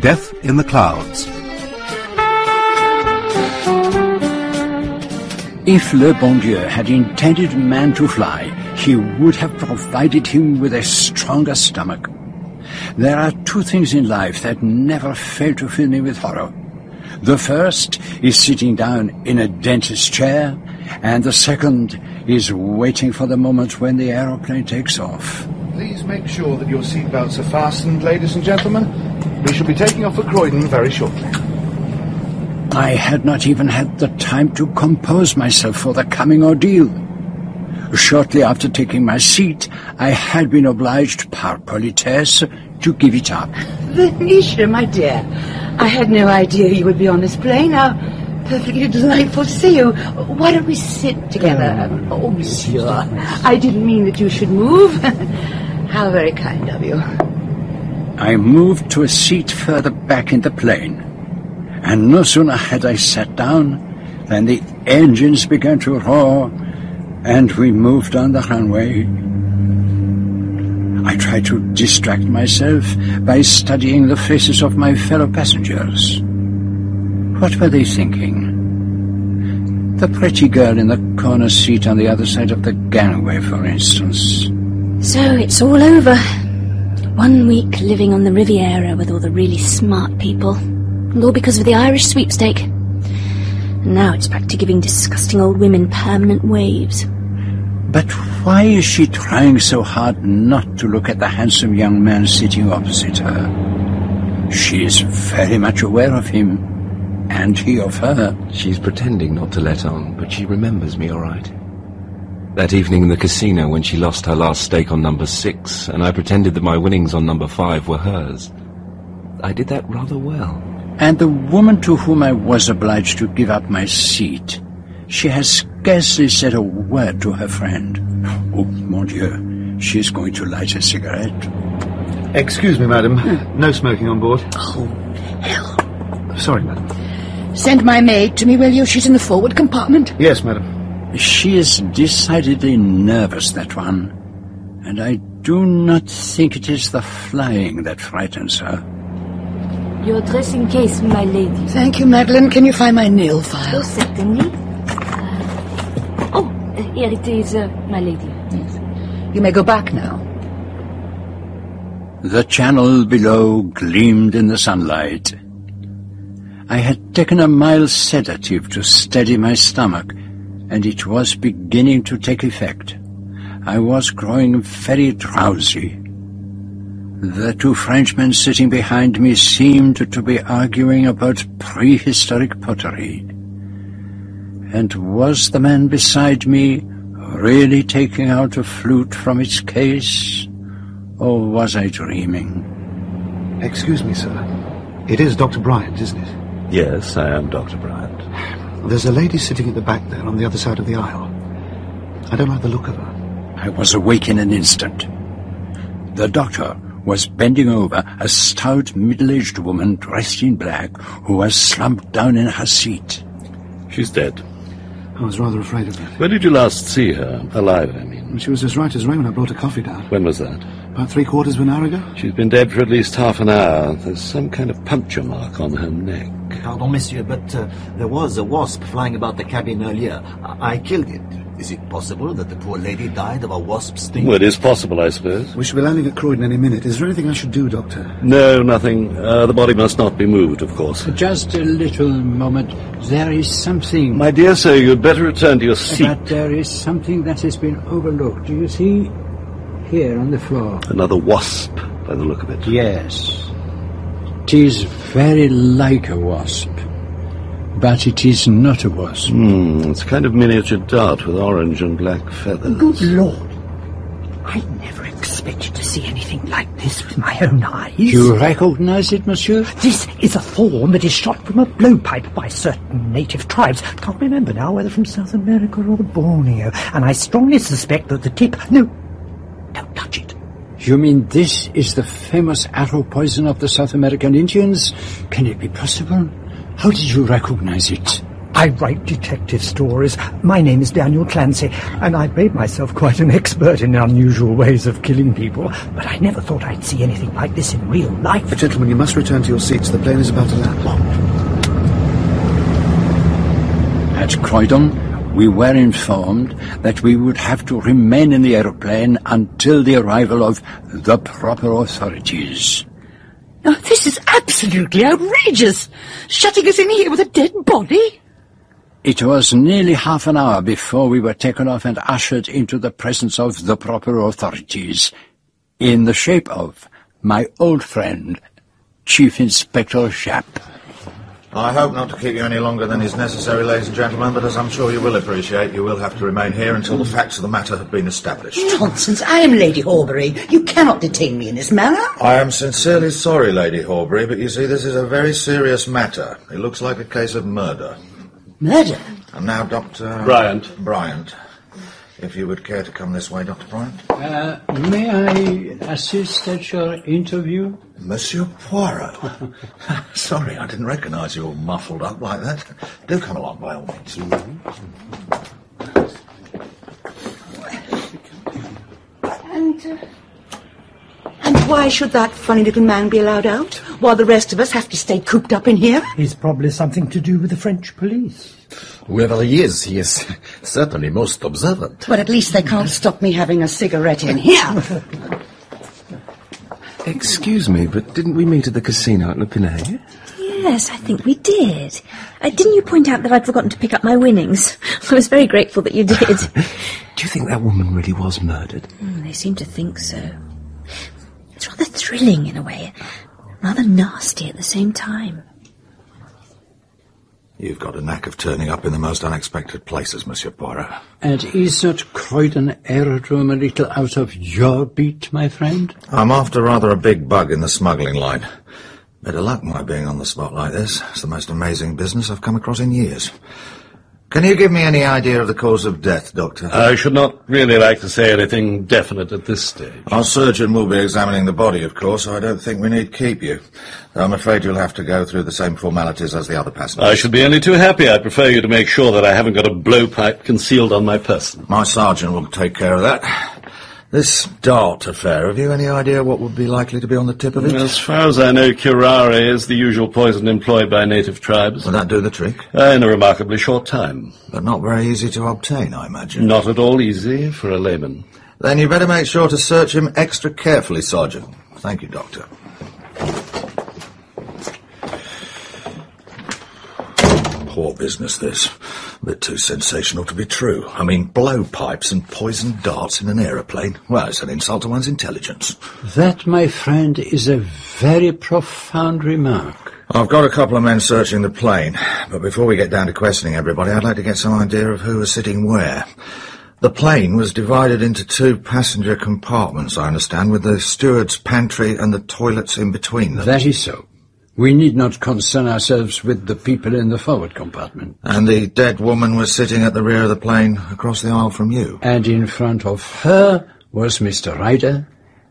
Death in the Clouds. If Le Bon Dieu had intended man to fly, he would have provided him with a stronger stomach. There are two things in life that never fail to fill me with horror. The first is sitting down in a dentist's chair, and the second is waiting for the moment when the aeroplane takes off. Please make sure that your seatbelts are fastened, ladies and gentlemen. We shall be taking off for Croydon very shortly. I had not even had the time to compose myself for the coming ordeal. Shortly after taking my seat, I had been obliged par politesse to give it up. Venetia, my dear, I had no idea you would be on this plane. How perfectly delightful to see you. Why don't we sit together? Mm. Oh, monsieur, I didn't mean that you should move. How very kind of you. I moved to a seat further back in the plane, and no sooner had I sat down than the engines began to roar, and we moved on the runway. I tried to distract myself by studying the faces of my fellow passengers. What were they thinking? The pretty girl in the corner seat on the other side of the gangway, for instance. So it's all over. One week living on the Riviera with all the really smart people. And all because of the Irish sweepstake. And now it's back to giving disgusting old women permanent waves. But why is she trying so hard not to look at the handsome young man sitting opposite her? She is very much aware of him, and he of her. She's pretending not to let on, but she remembers me all right. That evening in the casino when she lost her last stake on number six, and I pretended that my winnings on number five were hers. I did that rather well. And the woman to whom I was obliged to give up my seat, she has scarcely said a word to her friend. Oh, mon Dieu, she is going to light a cigarette. Excuse me, madam. Hmm. No smoking on board. Oh, hell. Sorry, madam. Send my maid to me, will you? She's in the forward compartment. Yes, madam. She is decidedly nervous, that one. And I do not think it is the flying that frightens her. Your dressing case, my lady. Thank you, Madeline. Can you find my nail file? Oh, certainly. Uh, oh, uh, here it is, uh, my lady. Yes. You may go back now. The channel below gleamed in the sunlight. I had taken a mild sedative to steady my stomach, and it was beginning to take effect. I was growing very drowsy. The two Frenchmen sitting behind me seemed to be arguing about prehistoric pottery. And was the man beside me really taking out a flute from its case? Or was I dreaming? Excuse me, sir. It is Dr. Bryant, isn't it? Yes, I am Dr. Bryant. There's a lady sitting at the back there on the other side of the aisle. I don't like the look of her. I was awake in an instant. The doctor was bending over a stout, middle-aged woman dressed in black who was slumped down in her seat. She's dead. I was rather afraid of that. Where did you last see her? Alive, I mean. She was as right as rain when I brought her coffee down. When was that? About three quarters of an hour ago. She's been dead for at least half an hour. There's some kind of puncture mark on her neck. Pardon, monsieur, but uh, there was a wasp flying about the cabin earlier. I-, I killed it. Is it possible that the poor lady died of a wasp sting? Well, it is possible, I suppose. We shall be landing at Croydon any minute. Is there anything I should do, Doctor? No, nothing. Uh, the body must not be moved, of course. Just a little moment. There is something... My dear sir, you'd better return to your seat. But there is something that has been overlooked. Do you see? Here on the floor. Another wasp, by the look of it. Yes. It is very like a wasp. But it is not a wasp. Hmm, it's a kind of miniature dart with orange and black feathers. Good Lord. I never expected to see anything like this with my own eyes. You recognize it, monsieur? This is a form that is shot from a blowpipe by certain native tribes. Can't remember now whether from South America or Borneo. And I strongly suspect that the tip... No, don't touch it. You mean this is the famous arrow poison of the South American Indians? Can it be possible? How did you recognize it? I write detective stories. My name is Daniel Clancy, and I've made myself quite an expert in unusual ways of killing people, but I never thought I'd see anything like this in real life. Gentlemen, you must return to your seats. The plane is about to land. At Croydon, we were informed that we would have to remain in the aeroplane until the arrival of the proper authorities. Oh, this is absolutely outrageous. Shutting us in here with a dead body. It was nearly half an hour before we were taken off and ushered into the presence of the proper authorities, in the shape of my old friend, Chief Inspector Japp. I hope not to keep you any longer than is necessary, ladies and gentlemen, but as I'm sure you will appreciate, you will have to remain here until the facts of the matter have been established. Nonsense. I am Lady Horbury. You cannot detain me in this manner. I am sincerely sorry, Lady Horbury, but you see, this is a very serious matter. It looks like a case of murder. Murder? And now, Dr. Bryant. Bryant. If you would care to come this way, Dr. Bryant. Uh, may I assist at your interview? Monsieur Poirot. Sorry, I didn't recognise you all muffled up like that. Do come along by all means. And, uh, and why should that funny little man be allowed out, while the rest of us have to stay cooped up in here? It's probably something to do with the French police. Whoever he is, he is certainly most observant. But at least they can't stop me having a cigarette in here. Excuse me, but didn't we meet at the casino at Le Pinet? Yes, I think we did. Uh, didn't you point out that I'd forgotten to pick up my winnings? I was very grateful that you did. Do you think that woman really was murdered? Mm, they seem to think so. It's rather thrilling in a way, rather nasty at the same time. You've got a knack of turning up in the most unexpected places, Monsieur Poirot. And is that Croydon aerodrome a little out of your beat, my friend? I'm after rather a big bug in the smuggling line. Better luck my being on the spot like this. It's the most amazing business I've come across in years. Can you give me any idea of the cause of death, Doctor? I should not really like to say anything definite at this stage. Our surgeon will be examining the body, of course, so I don't think we need keep you. I'm afraid you'll have to go through the same formalities as the other passengers. I should be only too happy. I prefer you to make sure that I haven't got a blowpipe concealed on my person. My sergeant will take care of that. This dart affair, have you any idea what would be likely to be on the tip of it? As far as I know, curare is the usual poison employed by native tribes. Will that do the trick? Uh, in a remarkably short time. But not very easy to obtain, I imagine. Not at all easy for a layman. Then you'd better make sure to search him extra carefully, Sergeant. Thank you, Doctor. Poor business, this. A bit too sensational to be true. I mean, blowpipes and poisoned darts in an aeroplane. Well, it's an insult to one's intelligence. That, my friend, is a very profound remark. I've got a couple of men searching the plane, but before we get down to questioning everybody, I'd like to get some idea of who was sitting where. The plane was divided into two passenger compartments, I understand, with the steward's pantry and the toilets in between them. That is so. We need not concern ourselves with the people in the forward compartment. And the dead woman was sitting at the rear of the plane across the aisle from you. And in front of her was Mr. Ryder,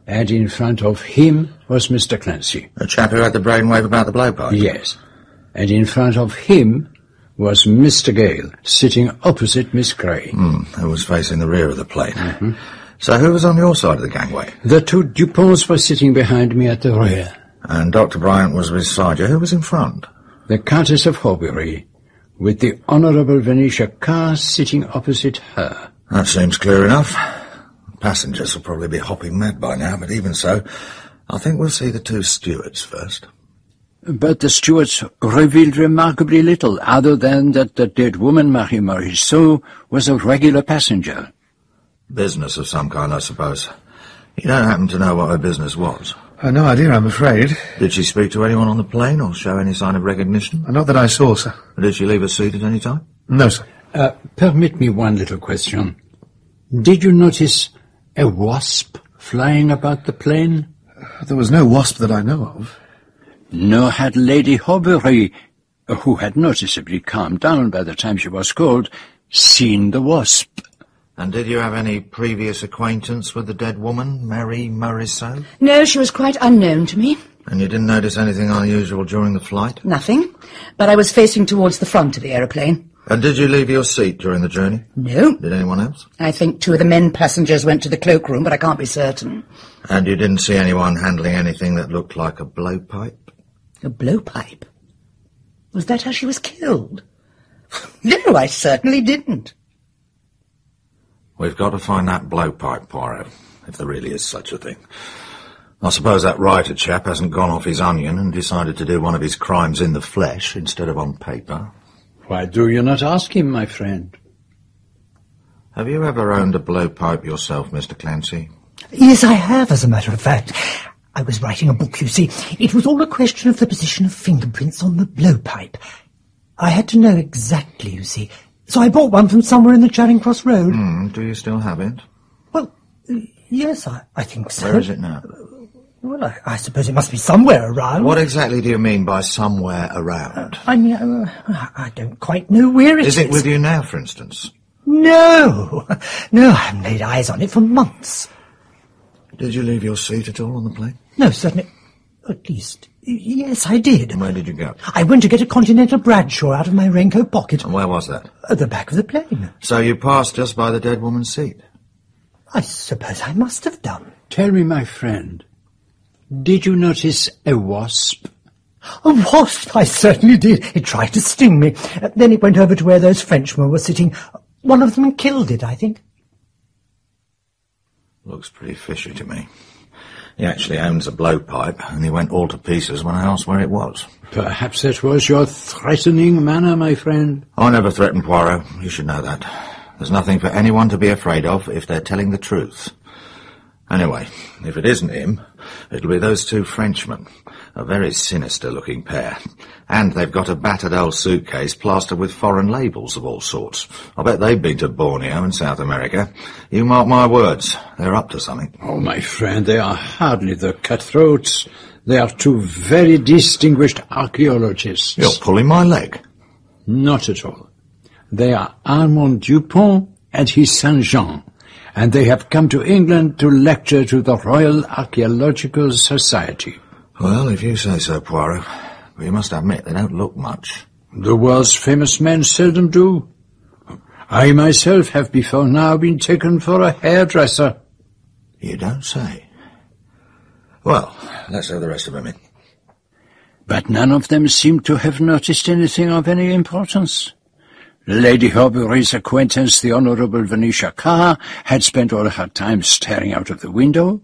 and in front of him was Mr. Clancy. The chap who had the brainwave about the blowpipe? Yes. And in front of him was Mr. Gale, sitting opposite Miss Grey. Hmm, who was facing the rear of the plane. So who was on your side of the gangway? The two Duponts were sitting behind me at the rear. And Dr. Bryant was beside you. Who was in front? The Countess of Horbury, with the Honourable Venetia Carr sitting opposite her. That seems clear enough. Passengers will probably be hopping mad by now, but even so, I think we'll see the two stewards first. But the stewards revealed remarkably little, other than that the dead woman, Marie Morisot, was a regular passenger. Business of some kind, I suppose. You don't happen to know what her business was? Uh, no idea, I'm afraid. Did she speak to anyone on the plane or show any sign of recognition? Not that I saw, sir. Did she leave a seat at any time? No, sir. Uh, permit me one little question. Did you notice a wasp flying about the plane? There was no wasp that I know of. Nor had Lady Horbury, who had noticeably calmed down by the time she was called, seen the wasp. And did you have any previous acquaintance with the dead woman, Mary Morisot? No, she was quite unknown to me. And you didn't notice anything unusual during the flight? Nothing. But I was facing towards the front of the aeroplane. And did you leave your seat during the journey? No. Did anyone else? I think two of the men passengers went to the cloakroom, but I can't be certain. And you didn't see anyone handling anything that looked like a blowpipe? A blowpipe? Was that how she was killed? no, I certainly didn't. We've got to find that blowpipe, Poirot, if there really is such a thing. I suppose that writer chap hasn't gone off his onion and decided to do one of his crimes in the flesh instead of on paper. Why do you not ask him, my friend? Have you ever owned a blowpipe yourself, Mr. Clancy? Yes, I have, as a matter of fact. I was writing a book, you see. It was all a question of the position of fingerprints on the blowpipe. I had to know exactly, you see. So I bought one from somewhere in the Charing Cross Road. Mm, do you still have it? Well, yes, I, I think so. Where is it now? Well, I, I, suppose it must be somewhere around. What exactly do you mean by somewhere around? Uh, I mean, uh, I don't quite know where it is. Is it with you now, for instance? No, no, I haven't laid eyes on it for months. Did you leave your seat at all on the plane? No, certainly. At least, yes, I did. And where did you go? I went to get a Continental Bradshaw out of my raincoat pocket. And where was that? At the back of the plane. So you passed just by the dead woman's seat? I suppose I must have done. Tell me, my friend, did you notice a wasp? A wasp? I certainly did. It tried to sting me. Uh, then it went over to where those Frenchmen were sitting. One of them killed it, I think. Looks pretty fishy to me. He actually owns a blowpipe, and he went all to pieces when I asked where it was. Perhaps that was your threatening manner, my friend. I never threaten Poirot. You should know that. There's nothing for anyone to be afraid of if they're telling the truth. Anyway, if it isn't him, it'll be those two Frenchmen. A very sinister-looking pair. And they've got a battered old suitcase plastered with foreign labels of all sorts. I bet they've been to Borneo and South America. You mark my words, they're up to something. Oh, my friend, they are hardly the cutthroats. They are two very distinguished archaeologists. You're pulling my leg. Not at all. They are Armand Dupont and his son Jean and they have come to England to lecture to the Royal Archaeological Society. Well, if you say so, Poirot. But you must admit they don't look much. The world's famous men seldom do. I myself have before now been taken for a hairdresser. You don't say. Well, let's have the rest of them in. But none of them seem to have noticed anything of any importance. Lady Horbury's acquaintance, the Honourable Venetia Carr, had spent all her time staring out of the window.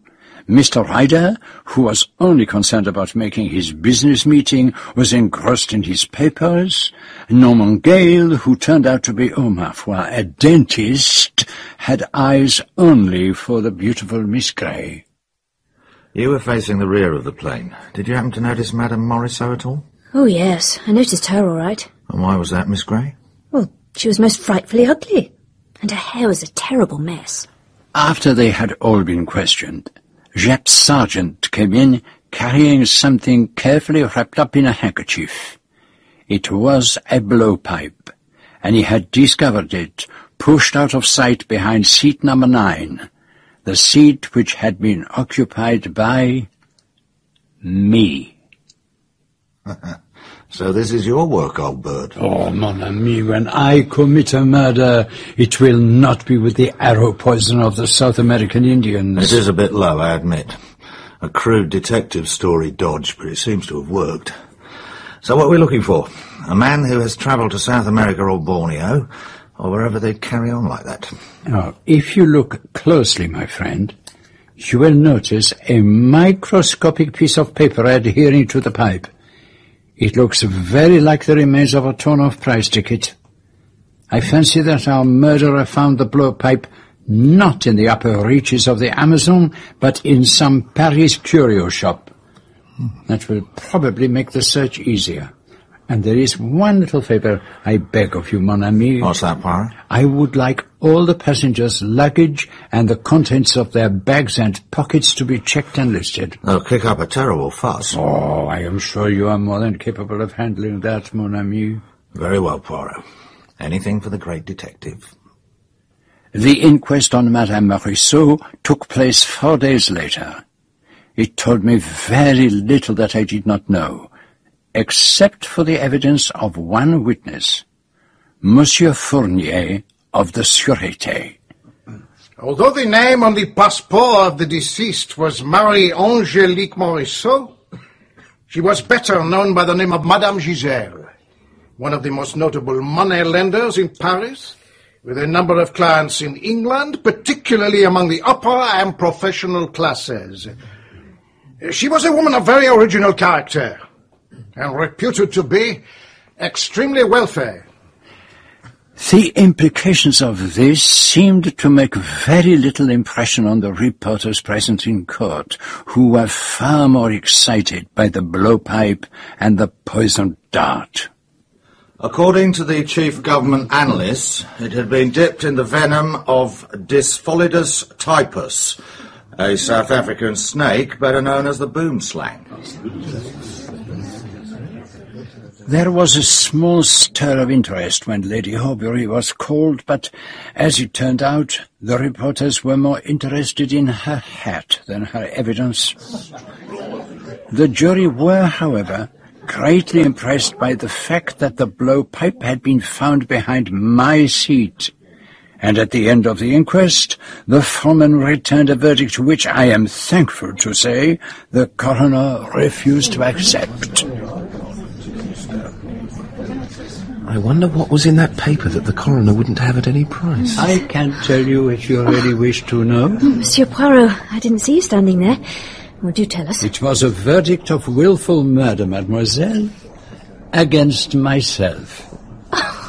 Mr. Ryder, who was only concerned about making his business meeting, was engrossed in his papers. Norman Gale, who turned out to be, oh ma foi, a dentist, had eyes only for the beautiful Miss Grey. You were facing the rear of the plane. Did you happen to notice Madame Morisot at all? Oh, yes. I noticed her all right. And why was that, Miss Grey? Well, she was most frightfully ugly, and her hair was a terrible mess. After they had all been questioned, Japp's sergeant came in carrying something carefully wrapped up in a handkerchief. It was a blowpipe, and he had discovered it pushed out of sight behind seat number nine, the seat which had been occupied by me. So this is your work, old bird. Oh, mon ami, when I commit a murder, it will not be with the arrow poison of the South American Indians. It is a bit low, I admit. A crude detective story dodge, but it seems to have worked. So what are we looking for? A man who has travelled to South America or Borneo, or wherever they carry on like that. Now, if you look closely, my friend, you will notice a microscopic piece of paper adhering to the pipe. It looks very like the remains of a torn-off price ticket. I fancy that our murderer found the blowpipe not in the upper reaches of the Amazon, but in some Paris curio shop. That will probably make the search easier. And there is one little favour I beg of you, mon ami. What's that, Poirot? I would like all the passengers' luggage and the contents of their bags and pockets to be checked and listed. They'll kick up a terrible fuss. Oh, I am sure you are more than capable of handling that, mon ami. Very well, Poirot. Anything for the great detective. The inquest on Madame Morisot took place four days later. It told me very little that I did not know, except for the evidence of one witness. Monsieur Fournier of the Sûreté. Although the name on the passport of the deceased was Marie Angélique Morisot, she was better known by the name of Madame Giselle, one of the most notable money lenders in Paris, with a number of clients in England, particularly among the upper and professional classes. She was a woman of very original character, and reputed to be extremely wealthy. The implications of this seemed to make very little impression on the reporters present in court, who were far more excited by the blowpipe and the poisoned dart. According to the chief government analyst, it had been dipped in the venom of Dispholidus typus, a South African snake better known as the boomslang. There was a small stir of interest when Lady Horbury was called, but as it turned out, the reporters were more interested in her hat than her evidence. The jury were, however, greatly impressed by the fact that the blowpipe had been found behind my seat. And at the end of the inquest, the foreman returned a verdict which I am thankful to say the coroner refused to accept. I wonder what was in that paper that the coroner wouldn't have at any price. I can't tell you if you really wish to know. Oh, Monsieur Poirot, I didn't see you standing there. Would you tell us? It was a verdict of wilful murder, mademoiselle, against myself. Oh,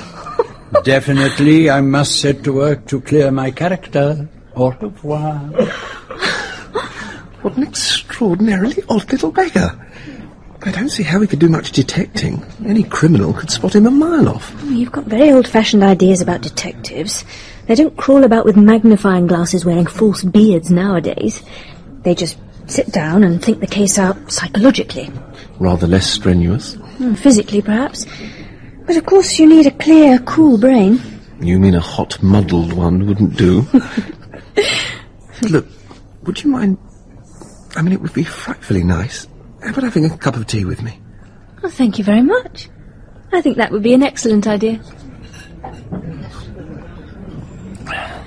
Definitely, I must set to work to clear my character. Au revoir. What an extraordinarily odd little beggar. I don't see how he could do much detecting. Any criminal could spot him a mile off. Oh, You've got very old-fashioned ideas about detectives. They don't crawl about with magnifying glasses wearing false beards nowadays. They just sit down and think the case out psychologically. Rather less strenuous. Hmm, Physically, perhaps. But of course you need a clear, cool brain. You mean a hot, muddled one wouldn't do? Look, would you mind... I mean, it would be frightfully nice. How about having a cup of tea with me? Oh, thank you very much. I think that would be an excellent idea.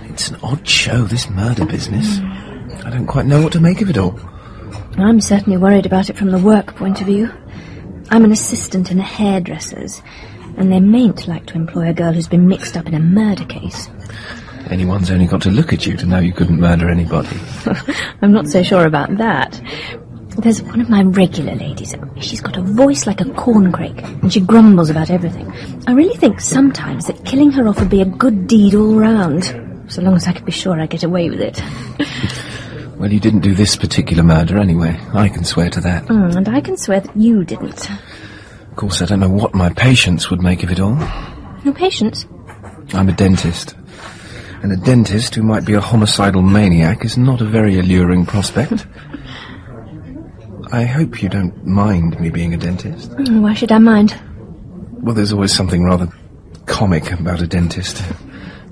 It's an odd show, this murder business. I don't quite know what to make of it all. I'm certainly worried about it from the work point of view. I'm an assistant in a hairdresser's, and they mayn't like to employ a girl who's been mixed up in a murder case. Anyone's only got to look at you to know you couldn't murder anybody. I'm not so sure about that. There's one of my regular ladies. She's got a voice like a corncrake, and she grumbles about everything. I really think sometimes that killing her off would be a good deed all round, so long as I could be sure I get away with it. Well, you didn't do this particular murder anyway. I can swear to that. Mm, and I can swear that you didn't. Of course, I don't know what my patients would make of it all. No patience. I'm a dentist. And a dentist who might be a homicidal maniac is not a very alluring prospect. I hope you don't mind me being a dentist. Mm, Why should I mind? Well, there's always something rather comic about a dentist.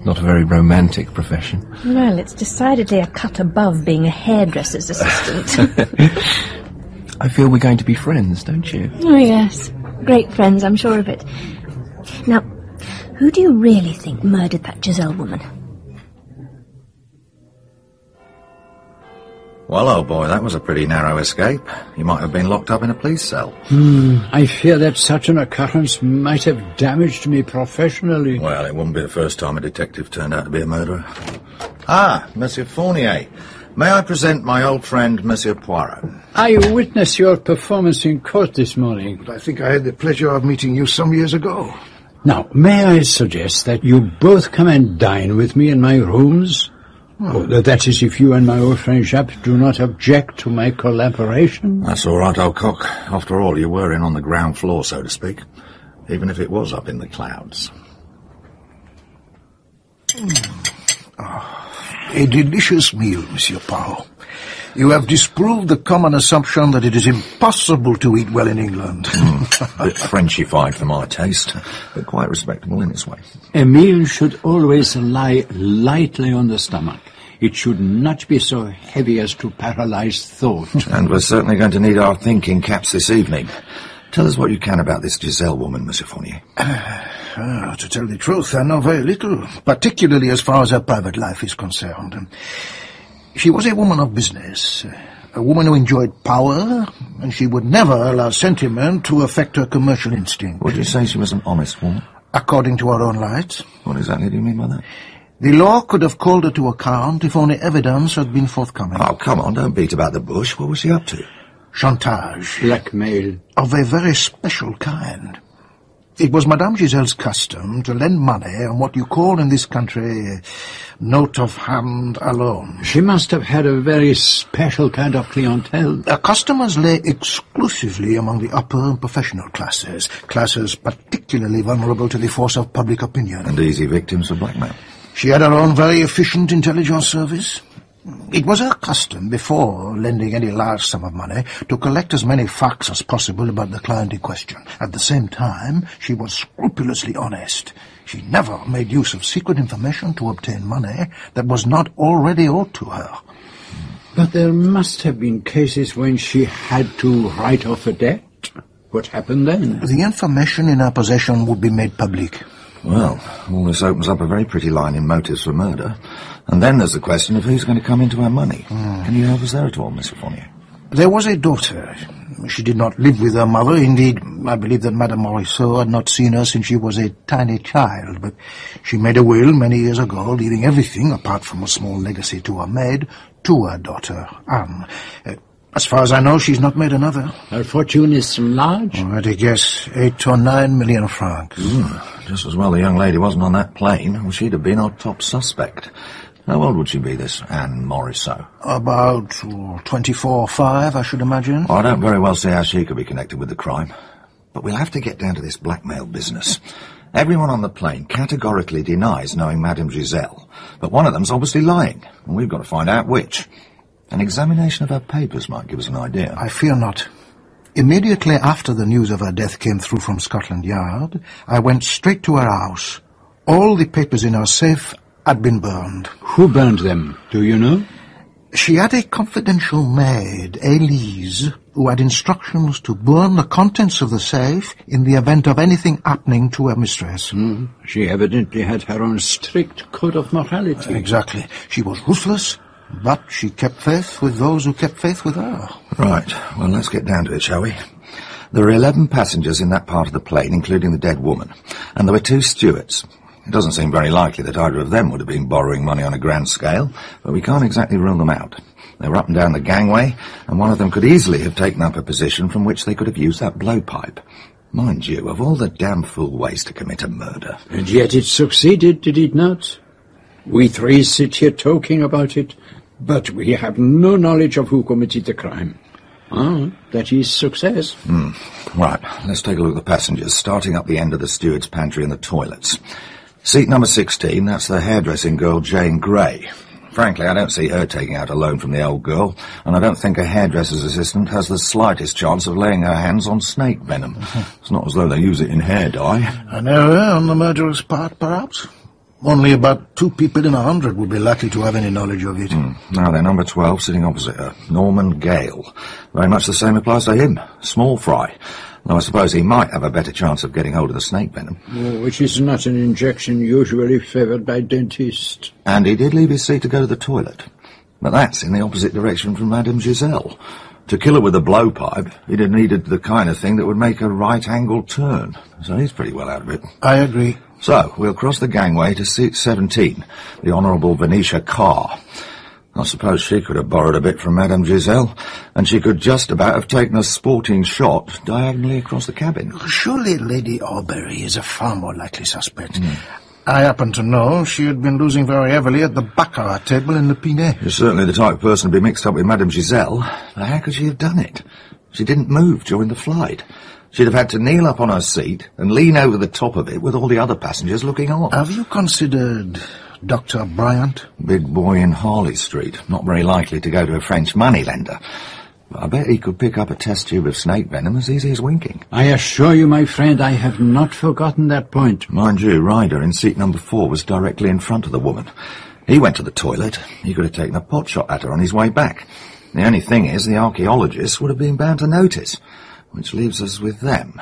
Not a very romantic profession. Well, it's decidedly a cut above being a hairdresser's assistant. I feel we're going to be friends, don't you? oh, yes. Great friends, I'm sure of it. Now, who do you really think murdered that Giselle woman? Well, old boy, that was a pretty narrow escape. You might have been locked up in a police cell. Hmm, I fear that such an occurrence might have damaged me professionally. Well, it wouldn't be the first time a detective turned out to be a murderer. Ah, Monsieur Fournier. May I present my old friend, Monsieur Poirot? I witnessed your performance in court this morning. But I think I had the pleasure of meeting you some years ago. Now, may I suggest that you both come and dine with me in my rooms? Oh, oh that is, if you and my old friend Jacques do not object to my collaboration. That's all right, old cock. After all, you were in on the ground floor, so to speak. Even if it was up in the clouds. Hmm. Ah. A delicious meal, Monsieur Poirot. You have disproved the common assumption that it is impossible to eat well in England. Hmm. A bit Frenchified for my taste, but quite respectable in its way. A meal should always lie lightly on the stomach. It should not be so heavy as to paralyze thought. And we're certainly going to need our thinking caps this evening. Tell us what you can about this Giselle woman, Monsieur Fournier. Ah, to tell the truth, I know very little, particularly as far as her private life is concerned. She was a woman of business, a woman who enjoyed power, and she would never allow sentiment to affect her commercial instinct. Would you say she was an honest woman? According to her own lights. What exactly do you mean by that? The law could have called her to account if only evidence had been forthcoming. Oh, come on, don't beat about the bush. What was she up to? Chantage. Blackmail. Of a very special kind. It was Madame Giselle's custom to lend money on what you call in this country note of hand alone. She must have had a very special kind of clientele. Her customers lay exclusively among the upper and professional classes, classes particularly vulnerable to the force of public opinion. And easy victims of blackmail. She had her own very efficient intelligence service. It was her custom, before lending any large sum of money, to collect as many facts as possible about the client in question. At the same time, she was scrupulously honest. She never made use of secret information to obtain money that was not already owed to her. But there must have been cases when she had to write off a debt. What happened then? The information in her possession would be made public. Well, all this opens up a very pretty line in motives for murder. And then there's the question of who's going to come into our money. Can you help us there at all, Mr. Fournier? There was a daughter. She did not live with her mother. Indeed, I believe that Madame Morisot had not seen her since she was a tiny child. But she made a will many years ago, leaving everything, apart from a small legacy to her maid, to her daughter, Anne. Uh, as far as I know, she's not made another. Her fortune is large? Oh, I'd guess eight or nine million francs. Mm, just as well the young lady wasn't on that plane, or she'd have been our top suspect. How old would she be, this Anne Morisot? About oh, 24 or 5, I should imagine. I don't very well see how she could be connected with the crime. But we'll have to get down to this blackmail business. Everyone on the plane categorically denies knowing Madame Giselle, but one of them's obviously lying, and we've got to find out which. An examination of her papers might give us an idea. I fear not. Immediately after the news of her death came through from Scotland Yard, I went straight to her house. All the papers in her safe had been burned. Who burned them? Do you know? She had a confidential maid, Elise, who had instructions to burn the contents of the safe in the event of anything happening to her mistress. Mm. She evidently had her own strict code of morality. Exactly. She was ruthless, but she kept faith with those who kept faith with her. Right. Well, let's get down to it, shall we? There were eleven passengers in that part of the plane, including the dead woman, and there were two stewards. It doesn't seem very likely that either of them would have been borrowing money on a grand scale, but we can't exactly rule them out. They were up and down the gangway, and one of them could easily have taken up a position from which they could have used that blowpipe. Mind you, of all the damn fool ways to commit a murder. And yet it succeeded, did it not? We three sit here talking about it, but we have no knowledge of who committed the crime. Ah, that is success. Hmm. Right, let's take a look at the passengers, starting up the end of the steward's pantry and the toilets. Seat number 16, that's the hairdressing girl Jane Grey. Frankly, I don't see her taking out a loan from the old girl, and I don't think a hairdresser's assistant has the slightest chance of laying her hands on snake venom. it's not as though they use it in hair dye. An error on the murderer's part, perhaps? Only about two people in a hundred would be likely to have any knowledge of it. Mm. Now then, number 12, sitting opposite her, Norman Gale. Very much the same applies to him. Small fry. Though I suppose he might have a better chance of getting hold of the snake venom. Oh, which is not an injection usually favoured by dentists. And he did leave his seat to go to the toilet. But that's in the opposite direction from Madame Giselle. To kill her with a blowpipe, he'd have needed the kind of thing that would make a right-angle turn. So he's pretty well out of it. I agree. So, we'll cross the gangway to seat 17, the Honourable Venetia Carr. I suppose she could have borrowed a bit from Madame Giselle, and she could just about have taken a sporting shot diagonally across the cabin. Surely Lady Horbury is a far more likely suspect. Mm. I happen to know she had been losing very heavily at the baccarat table in Le Pinet. You're certainly the type of person to be mixed up with Madame Giselle. How could she have done it? She didn't move during the flight. She'd have had to kneel up on her seat and lean over the top of it with all the other passengers looking on. Have you considered Dr. Bryant? Big boy in Harley Street. Not very likely to go to a French moneylender. But I bet he could pick up a test tube of snake venom as easy as winking. I assure you, my friend, I have not forgotten that point. Mind you, Ryder in seat number four was directly in front of the woman. He went to the toilet. He could have taken a pot shot at her on his way back. The only thing is, the archaeologists would have been bound to notice. Which leaves us with them.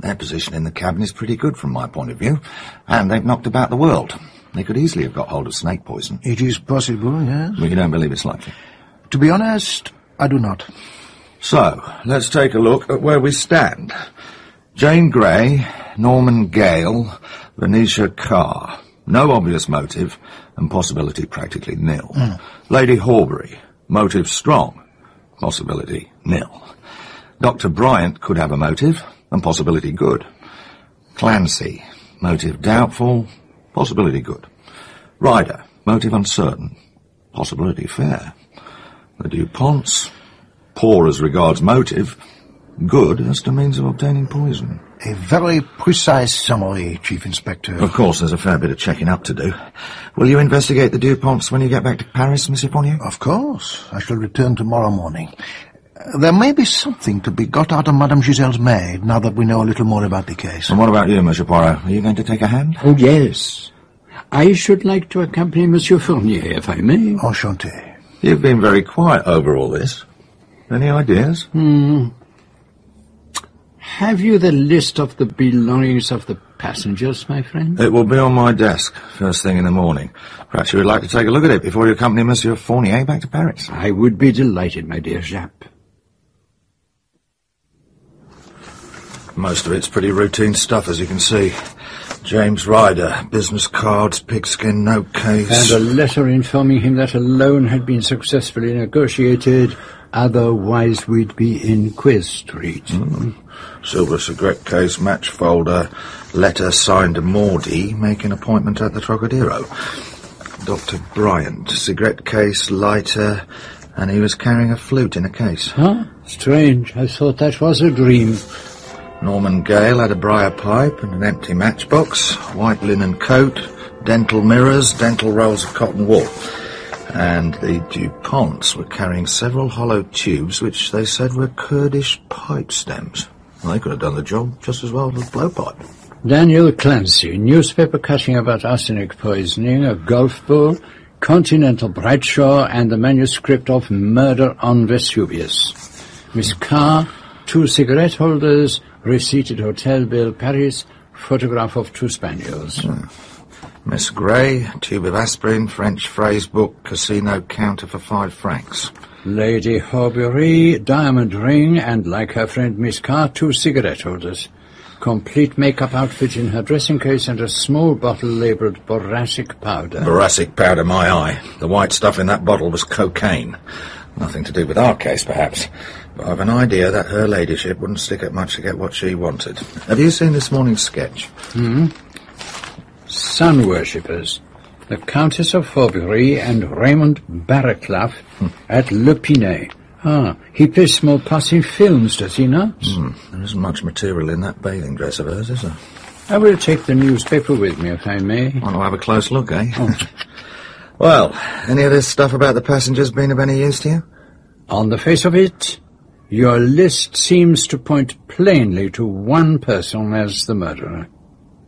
Their position in the cabin is pretty good from my point of view, and they've knocked about the world. They could easily have got hold of snake poison. It is possible, yes. But you don't believe it's likely. To be honest, I do not. So, let's take a look at where we stand. Jane Grey, Norman Gale, Venetia Carr. No obvious motive, and possibility practically nil. Hmm. Lady Horbury, motive strong, possibility nil. Dr. Bryant could have a motive, and possibility good. Clancy, motive doubtful, possibility good. Ryder, motive uncertain, possibility fair. The DuPonts, poor as regards motive, good as to means of obtaining poison. A very precise summary, Chief Inspector. Of course, there's a fair bit of checking up to do. Will you investigate the DuPonts when you get back to Paris, Monsieur Fournier? Of course. I shall return tomorrow morning. There may be something to be got out of Madame Giselle's maid, now that we know a little more about the case. And what about you, Monsieur Poirot? Are you going to take a hand? Oh, yes. I should like to accompany Monsieur Fournier, if I may. Enchanté. You've been very quiet over all this. Any ideas? Hmm. Have you the list of the belongings of the passengers, my friend? It will be on my desk first thing in the morning. Perhaps you would like to take a look at it before you accompany Monsieur Fournier back to Paris. I would be delighted, my dear Japp. Most of it's pretty routine stuff, as you can see. James Ryder, business cards, pigskin note case. And a letter informing him that a loan had been successfully negotiated, otherwise we'd be in Quiz Street. Mm. Silver cigarette case, match folder, letter signed Maudie, making appointment at the Trocadero. Dr. Bryant, cigarette case, lighter, and he was carrying a flute in a case. Huh? Strange. I thought that was a dream. Norman Gale had a briar pipe and an empty matchbox, white linen coat, dental mirrors, dental rolls of cotton wool. And the DuPonts were carrying several hollow tubes which they said were Kurdish pipe stems. Well, they could have done the job just as well as a blowpipe. Daniel Clancy, newspaper cutting about arsenic poisoning, a golf ball, Continental Bradshaw, and the manuscript of Murder on Vesuvius. Miss Carr, two cigarette holders, receipt at Hotel Bill, Paris, photograph of two spaniels. Hmm. Miss Grey, tube of aspirin, French phrase book, casino counter for five francs. Lady Horbury, diamond ring, and like her friend Miss Carr, two cigarette holders. Complete makeup outfit in her dressing case and a small bottle labelled boracic powder. Boracic powder, my eye. The white stuff in that bottle was cocaine. Nothing to do with our case, perhaps. I've an idea that her ladyship wouldn't stick at much to get what she wanted. Have you seen this morning's sketch? Hmm? Sun worshippers. The Countess of Horbury and Raymond Barraclough at Le Pinet. Ah, he plays small passing films, does he not? Hmm. There isn't much material in that bathing dress of hers, is there? I will take the newspaper with me, if I may. Want to have a close look, eh? well, any of this stuff about the passengers been of any use to you? On the face of it, your list seems to point plainly to one person as the murderer.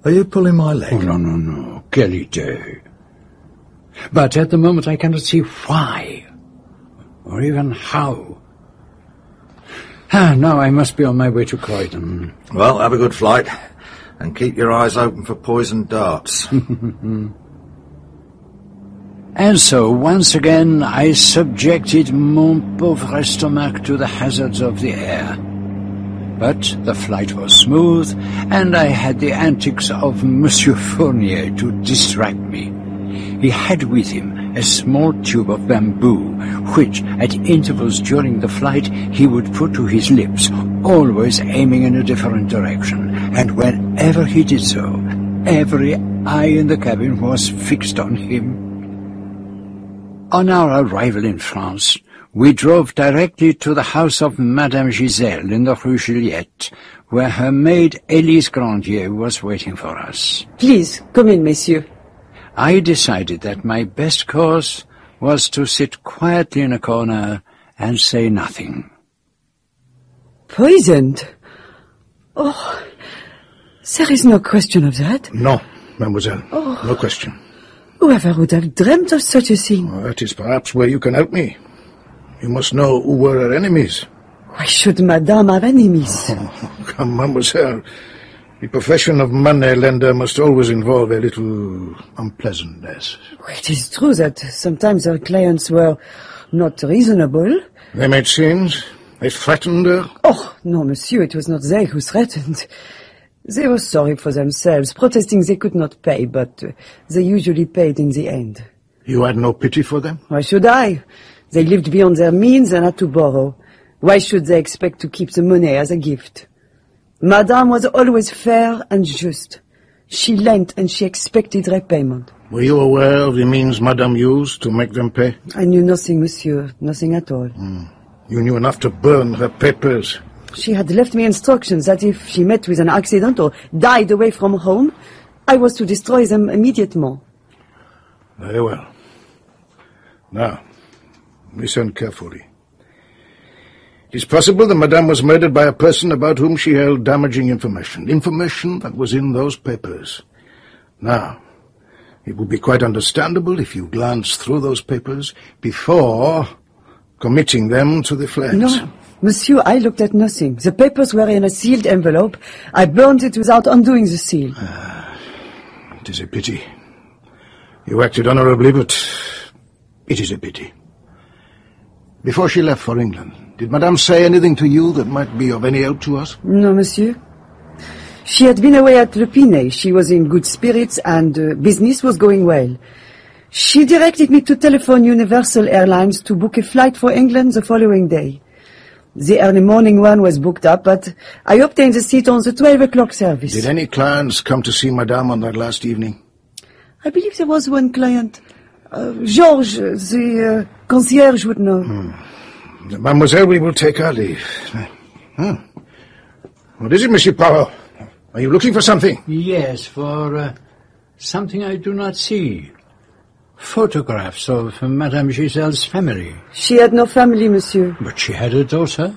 Are you pulling my leg? Oh, no, no, no. Quelle idée. But at the moment I cannot see why, or even how. Ah, now I must be on my way to Croydon. Well, have a good flight. And keep your eyes open for poisoned darts. And so, once again, I subjected mon pauvre estomac to the hazards of the air. But the flight was smooth, and I had the antics of Monsieur Fournier to distract me. He had with him a small tube of bamboo, which, at intervals during the flight, he would put to his lips, always aiming in a different direction. And whenever he did so, every eye in the cabin was fixed on him. On our arrival in France, we drove directly to the house of Madame Giselle in the Rue Joliette, where her maid Elise Grandier was waiting for us. Please, come in, messieurs. I decided that my best course was to sit quietly in a corner and say nothing. Poisoned? Oh, there is no question of that. No, mademoiselle. Oh. No question. Whoever would have dreamt of such a thing? Well, that is perhaps where you can help me. You must know who were her enemies, Why should Madame have enemies? Oh, come, mademoiselle. The profession of money lender must always involve a little unpleasantness. It is true that sometimes her clients were not reasonable. They made scenes. They threatened her. Oh, no, monsieur, it was not they who threatened. They were sorry for themselves, protesting they could not pay, but uh, they usually paid in the end. You had no pity for them? Why should I? They lived beyond their means and had to borrow. Why should they expect to keep the money as a gift? Madame was always fair and just. She lent and she expected repayment. Were you aware of the means Madame used to make them pay? I knew nothing, monsieur, nothing at all. You knew enough to burn her papers. She had left me instructions that if she met with an accident or died away from home, I was to destroy them immediately. Very well. Now, listen carefully. It is possible that Madame was murdered by a person about whom she held damaging information. Information that was in those papers. Now, it would be quite understandable if you glanced through those papers before committing them to the flames. No, monsieur, I looked at nothing. The papers were in a sealed envelope. I burned it without undoing the seal. It is a pity. You acted honorably, but it is a pity. Before she left for England, did Madame say anything to you that might be of any help to us? No, monsieur. She had been away at Le Pinet. She was in good spirits and uh, business was going well. She directed me to telephone Universal Airlines to book a flight for England the following day. The early morning one was booked up, but I obtained a seat on the 12 o'clock service. Did any clients come to see Madame on that last evening? I believe there was one client. Uh, Georges, the uh, concierge would know. Mademoiselle, we will take our leave. Hmm. What is it, Monsieur Poirot? Are you looking for something? Yes, for uh, something I do not see. Photographs of Madame Giselle's family. She had no family, monsieur. But she had a daughter.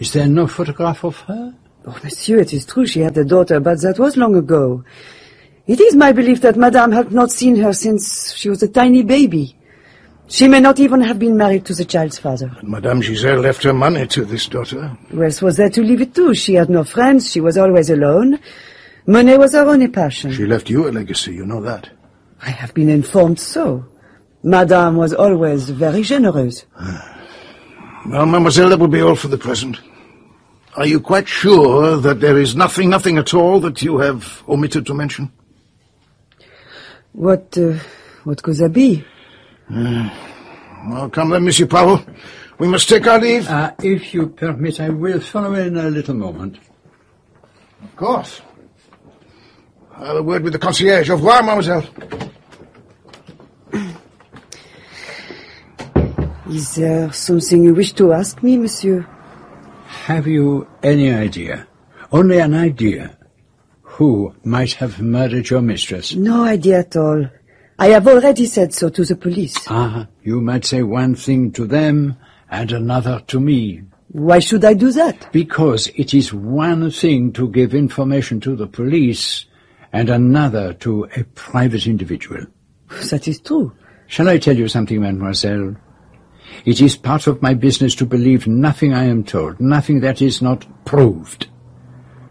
Is there no photograph of her? Oh, monsieur, it is true she had a daughter, but that was long ago. It is my belief that Madame had not seen her since she was a tiny baby. She may not even have been married to the child's father. Madame Giselle left her money to this daughter. Who else was there to leave it to? She had no friends, she was always alone. Money was her only passion. She left you a legacy, you know that. I have been informed so. Madame was always very generous. Well, mademoiselle, that will be all for the present. Are you quite sure that there is nothing, nothing at all that you have omitted to mention? What, uh, what could that be? Well, come then, Monsieur Poirot. We must take our leave. Uh, if you permit, I will follow in a little moment. Of course. I'll have a word with the concierge. Au revoir, mademoiselle. Is there something you wish to ask me, monsieur? Have you any idea, only an idea, who might have murdered your mistress? No idea at all. I have already said so to the police. Ah, you might say one thing to them and another to me. Why should I do that? Because it is one thing to give information to the police and another to a private individual. That is true. Shall I tell you something, mademoiselle? It is part of my business to believe nothing I am told, nothing that is not proved.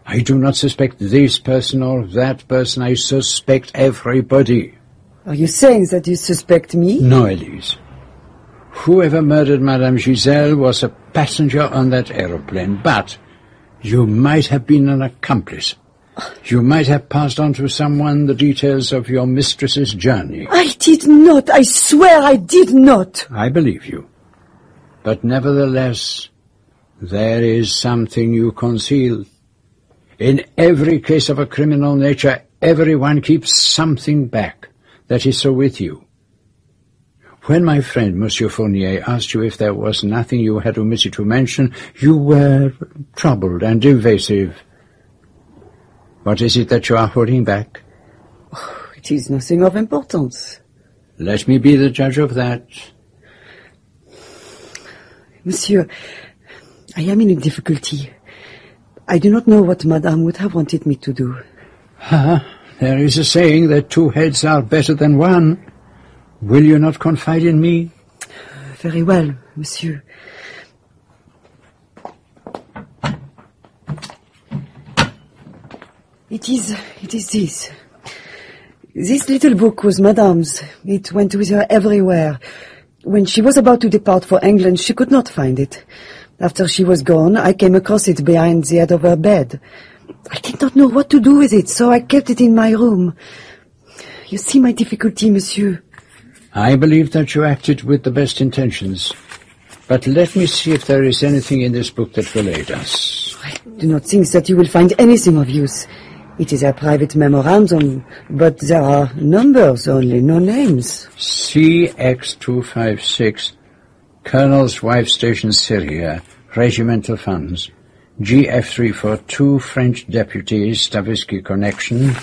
I do not suspect this person or that person, I suspect everybody. Are you saying that you suspect me? No, Elise. Whoever murdered Madame Giselle was a passenger on that aeroplane, but you might have been an accomplice. You might have passed on to someone the details of your mistress's journey. I did not. I swear I did not. I believe you. But nevertheless, there is something you conceal. In every case of a criminal nature, everyone keeps something back. That is so with you. When my friend, Monsieur Fournier, asked you if there was nothing you had omitted to mention, you were troubled and evasive. What is it that you are holding back? It is nothing of importance. Let me be the judge of that. Monsieur, I am in a difficulty. I do not know what Madame would have wanted me to do. Ah, there is a saying that two heads are better than one. Will you not confide in me? Very well, monsieur. It is, it is this. This little book was Madame's. It went with her everywhere. When she was about to depart for England, she could not find it. After she was gone, I came across it behind the head of her bed. I did not know what to do with it, so I kept it in my room. You see my difficulty, monsieur. I believe that you acted with the best intentions. But let me see if there is anything in this book that will aid us. I do not think that you will find anything of use. It is a private memorandum, but there are numbers only, no names. CX256, Colonel's Wife Station Syria, Regimental Funds. GF3 for two French deputies, Stavisky Connection,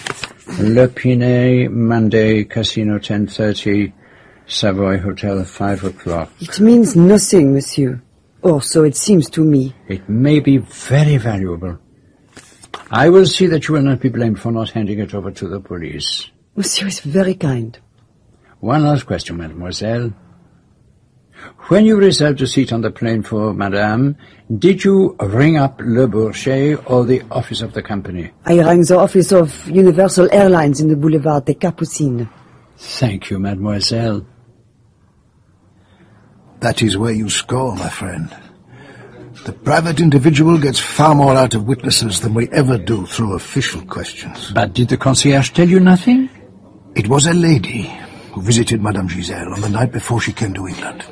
Le Pinet, Monday, Casino 1030, Savoy Hotel 5 o'clock. It means nothing, monsieur. Or so it seems to me. It may be very valuable. I will see that you will not be blamed for not handing it over to the police. Monsieur is very kind. One last question, mademoiselle. When you reserved a seat on the plane for Madame, did you ring up Le Bourget or the office of the company? I rang the office of Universal Airlines in the Boulevard des Capucines. Thank you, mademoiselle. That is where you score, my friend. The private individual gets far more out of witnesses than we ever do through official questions. But did the concierge tell you nothing? It was a lady who visited Madame Giselle on the night before she came to England.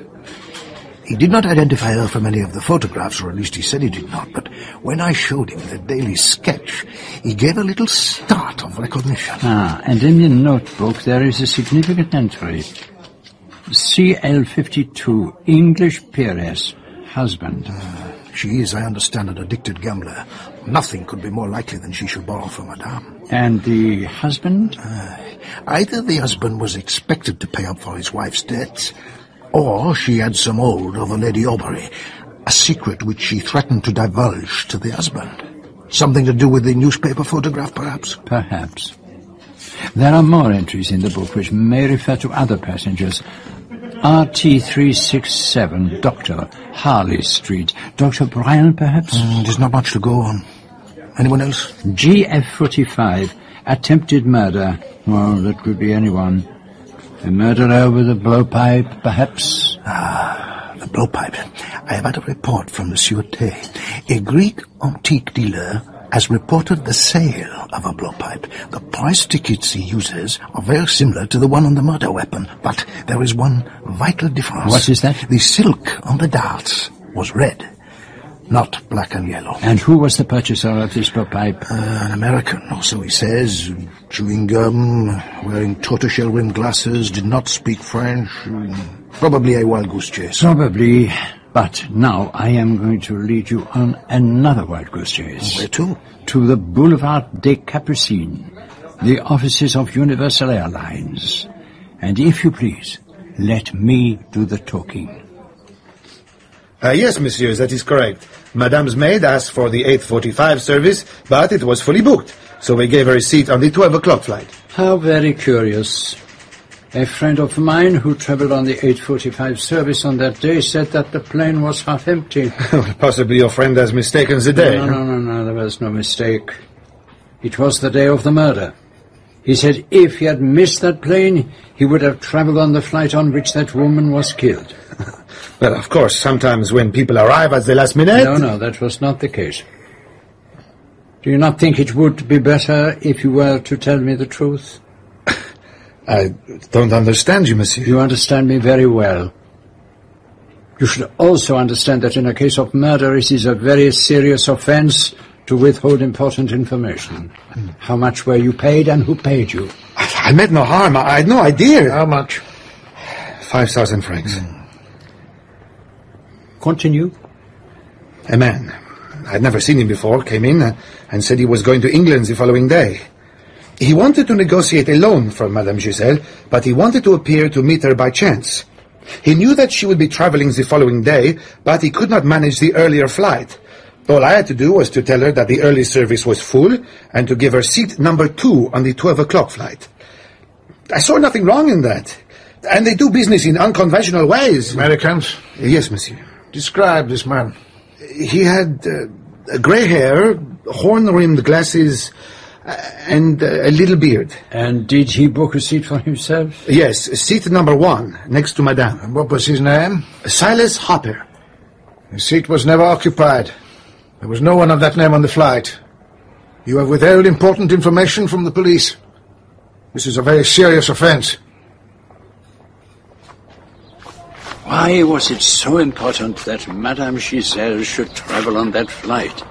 He did not identify her from any of the photographs, or at least he said he did not, but when I showed him the daily sketch, he gave a little start of recognition. Ah, and in the notebook there is a significant entry. CL52, English peeress, husband. Uh, she is, I understand, an addicted gambler. Nothing could be more likely than she should borrow from Madame. And the husband? Uh, either the husband was expected to pay up for his wife's debts, or she had some hold over Lady Aubrey, a secret which she threatened to divulge to the husband. Something to do with the newspaper photograph, perhaps? Perhaps. There are more entries in the book which may refer to other passengers. RT367, Doctor, Harley Street. Dr. Bryant, perhaps? Mm, there's not much to go on. Anyone else? GF45, attempted murder. Well, that could be anyone. A murderer with a blowpipe, perhaps? Ah, the blowpipe. I have had a report from the Sûreté. A Greek antique dealer has reported the sale of a blowpipe. The price tickets he uses are very similar to the one on the murder weapon, but there is one vital difference. What is that? The silk on the darts was red, not black and yellow. And who was the purchaser of this blowpipe? Uh, an American, or so he says. Chewing gum, wearing tortoiseshell rimmed glasses, did not speak French. Probably a wild goose chase. Probably. But now I am going to lead you on another wild goose chase. Where to? To the Boulevard des Capucines, the offices of Universal Airlines. And if you please, let me do the talking. Uh, yes, monsieur, that is correct. Madame's maid asked for the 8.45 service, but it was fully booked, so we gave her a seat on the 12 o'clock flight. How very curious. A friend of mine who travelled on the 8.45 service on that day said that the plane was half empty. Possibly your friend has mistaken the day. No, no, no, no, there was no mistake. It was the day of the murder. He said if he had missed that plane, he would have travelled on the flight on which that woman was killed. well, of course, sometimes when people arrive at the last minute... No, no, that was not the case. Do you not think it would be better if you were to tell me the truth? I don't understand you, monsieur. You understand me very well. You should also understand that in a case of murder it is a very serious offense to withhold important information. How much were you paid and who paid you? I, I meant no harm. I, I, had no idea. How much? Five thousand francs. Mm. Continue. A man. I'd never seen him before, came in uh, and said he was going to England the following day. He wanted to negotiate a loan from Madame Giselle, but he wanted to appear to meet her by chance. He knew that she would be traveling the following day, but he could not manage the earlier flight. All I had to do was to tell her that the early service was full and to give her seat number two on the 12 o'clock flight. I saw nothing wrong in that. And they do business in unconventional ways. Americans? Yes, monsieur. Describe this man. He had uh, grey hair, horn-rimmed glasses, and uh, a little beard. And did he book a seat for himself? Yes, seat number one, next to Madame. And what was his name? Silas Hopper. The seat was never occupied. There was no one of that name on the flight. You have withheld important information from the police. This is a very serious offense. Why was it so important that Madame Giselle should travel on that flight?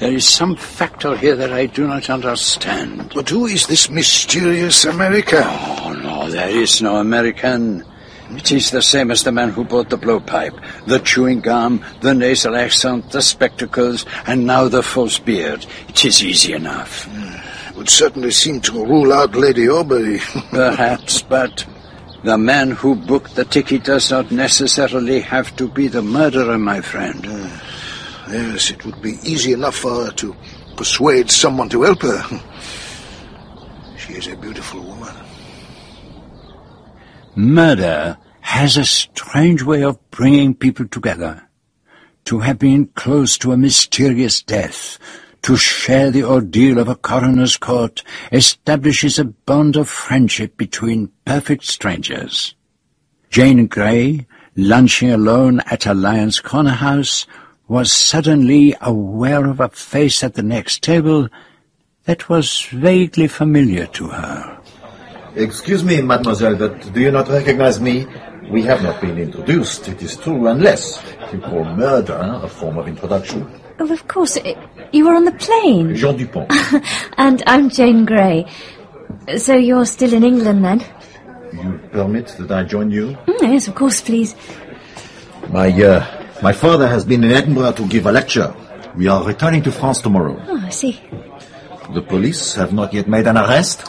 There is some factor here that I do not understand. But who is this mysterious American? Oh, no, there is no American. It is the same as the man who bought the blowpipe, the chewing gum, the nasal accent, the spectacles, and now the false beard. It is easy enough. Mm, would certainly seem to rule out Lady Aubrey. Perhaps, but the man who booked the ticket does not necessarily have to be the murderer, my friend. Uh, yes, it would be easy enough for her to persuade someone to help her. She is a beautiful woman. Murder has a strange way of bringing people together. To have been close to a mysterious death, to share the ordeal of a coroner's court, establishes a bond of friendship between perfect strangers. Jane Grey, lunching alone at a Lyons Corner house, was suddenly aware of a face at the next table that was vaguely familiar to her. Excuse me, mademoiselle, but do you not recognize me? We have not been introduced, it is true, unless you call murder a form of introduction. Oh, of course. You were on the plane. Jean Dupont. and I'm Jane Grey. So you're still in England then? You permit that I join you? Mm, yes, of course, please. My, uh, my father has been in Edinburgh to give a lecture. We are returning to France tomorrow. Oh, I see. The police have not yet made an arrest?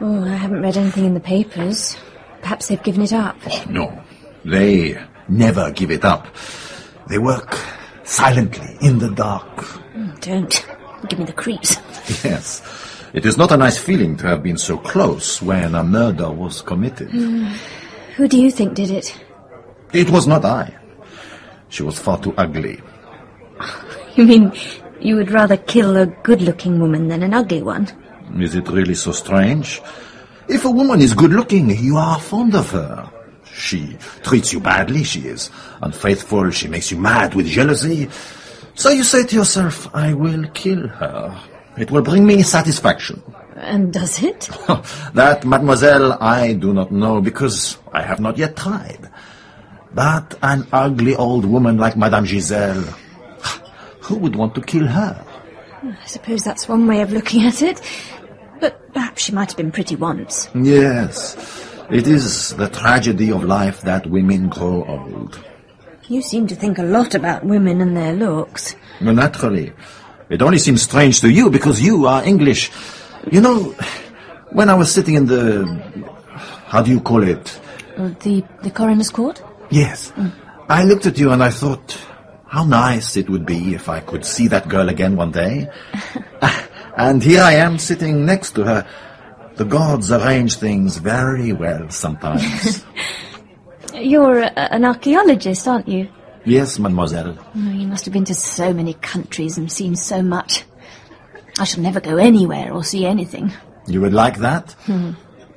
Oh, I haven't read anything in the papers. Perhaps they've given it up. Oh, no. They never give it up. They work silently, in the dark. Mm, don't. Give me the creeps. Yes. It is not a nice feeling to have been so close when a murder was committed. Mm. Who do you think did it? It was not I. She was far too ugly. You mean you would rather kill a good-looking woman than an ugly one? Is it really so strange? If a woman is good-looking, you are fond of her. She treats you badly, she is unfaithful, she makes you mad with jealousy. So you say to yourself, I will kill her. It will bring me satisfaction. And does it? that, mademoiselle, I do not know, because I have not yet tried. But an ugly old woman like Madame Giselle, who would want to kill her? I suppose that's one way of looking at it. But perhaps she might have been pretty once. Yes. It is the tragedy of life that women grow old. You seem to think a lot about women and their looks. Well, naturally. It only seems strange to you because you are English. You know, when I was sitting in the... How do you call it? Uh, the, the coroner's court? Yes. Mm. I looked at you and I thought, how nice it would be if I could see that girl again one day. and here I am sitting next to her. The gods arrange things very well sometimes. You're a, an archaeologist, aren't you? Yes, mademoiselle. Oh, you must have been to so many countries and seen so much. I shall never go anywhere or see anything. You would like that? Hmm.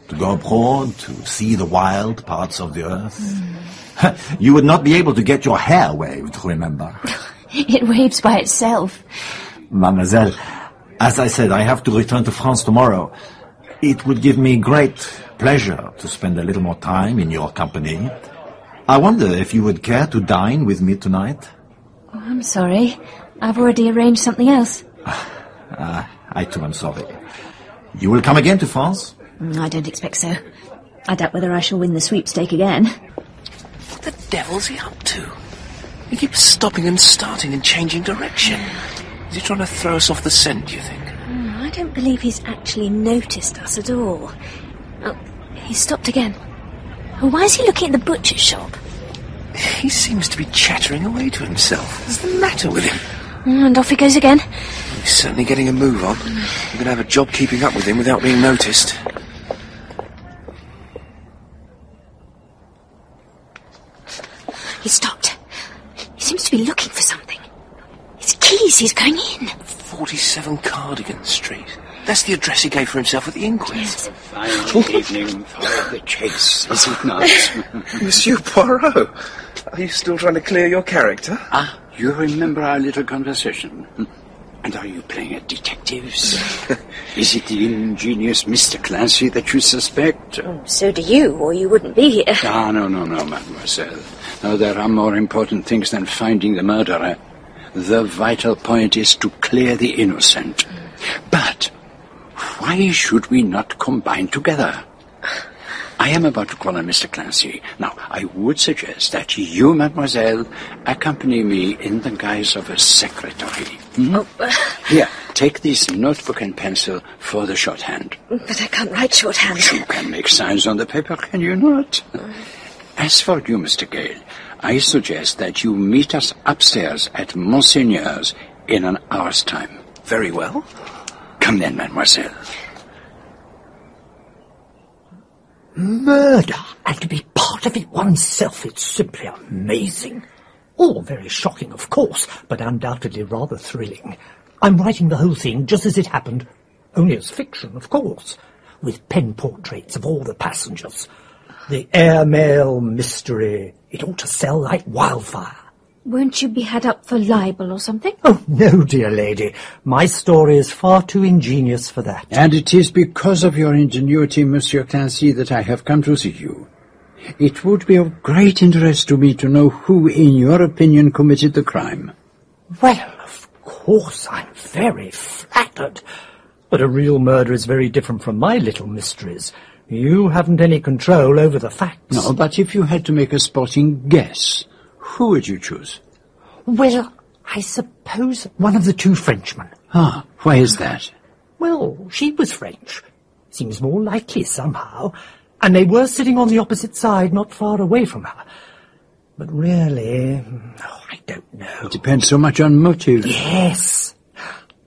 To go abroad, to see the wild parts of the earth? Hmm. you would not be able to get your hair waved, remember? it waves by itself. Mademoiselle, as I said, I have to return to France tomorrow. It would give me great pleasure to spend a little more time in your company. I wonder if you would care to dine with me tonight? Oh, I'm sorry. I've already arranged something else. Uh, I too am sorry. You will come again to France? Mm, I don't expect so. I doubt whether I shall win the sweepstake again. What the devil's he up to? He keeps stopping and starting and changing direction. Is he trying to throw us off the scent, do you think? Mm, I don't believe he's actually noticed us at all. Oh, he stopped again. Oh, why is he looking at the butcher's shop? He seems to be chattering away to himself. What's the matter with him? And off he goes again. He's certainly getting a move on. I'm going to have a job keeping up with him without being noticed. He stopped. He seems to be looking for something. His keys, he's going in. 47 Cardigan Street. That's the address he gave for himself at the inquest. Fine evening for the chase, is it not? Monsieur Poirot, are you still trying to clear your character? ah, you remember our little conversation? And are you playing at detectives? is it the ingenious Mr. Clancy that you suspect? So do you, or you wouldn't be here. Ah, no, no, no, mademoiselle. No, there are more important things than finding the murderer. The vital point is to clear the innocent. But why should we not combine together? I am about to call on Mr. Clancy. Now, I would suggest that you, mademoiselle, accompany me in the guise of a secretary. Hmm? Here, take this notebook and pencil for the shorthand. But I can't write shorthand. You can make signs on the paper, can you not? As for you, Mr. Gale, I suggest that you meet us upstairs at Monseigneur's in an hour's time. Very well. Come then, mademoiselle. Murder, and to be part of it oneself, it's simply amazing. All very shocking, of course, but undoubtedly rather thrilling. I'm writing the whole thing just as it happened, only as fiction, of course, with pen portraits of all the passengers. The airmail mystery. It ought to sell like wildfire. Won't you be had up for libel or something? Oh, no, dear lady. My story is far too ingenious for that. And it is because of your ingenuity, Monsieur Clancy, that I have come to see you. It would be of great interest to me to know who, in your opinion, committed the crime. Well, of course, I'm very flattered. But a real murder is very different from my little mysteries. You haven't any control over the facts. No, but if you had to make a sporting guess, who would you choose? Well, I suppose one of the two Frenchmen. Ah, why is that? Well, she was French. Seems more likely somehow. And they were sitting on the opposite side, not far away from her. But really, oh, I don't know. It depends so much on motive. Yes.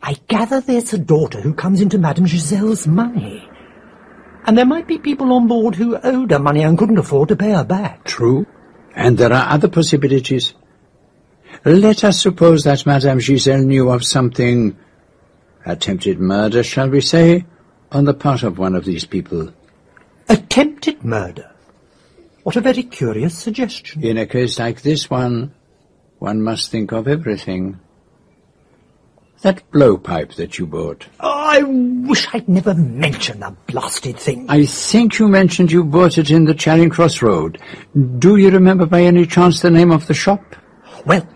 I gather there's a daughter who comes into Madame Giselle's money. And there might be people on board who owed her money and couldn't afford to pay her back. True. And there are other possibilities. Let us suppose that Madame Giselle knew of something, attempted murder, shall we say, on the part of one of these people. Attempted murder? What a very curious suggestion. In a case like this one, one must think of everything. That blowpipe that you bought. Oh, I wish I'd never mentioned that blasted thing. I think you mentioned you bought it in the Charing Cross Road. Do you remember by any chance the name of the shop? Well,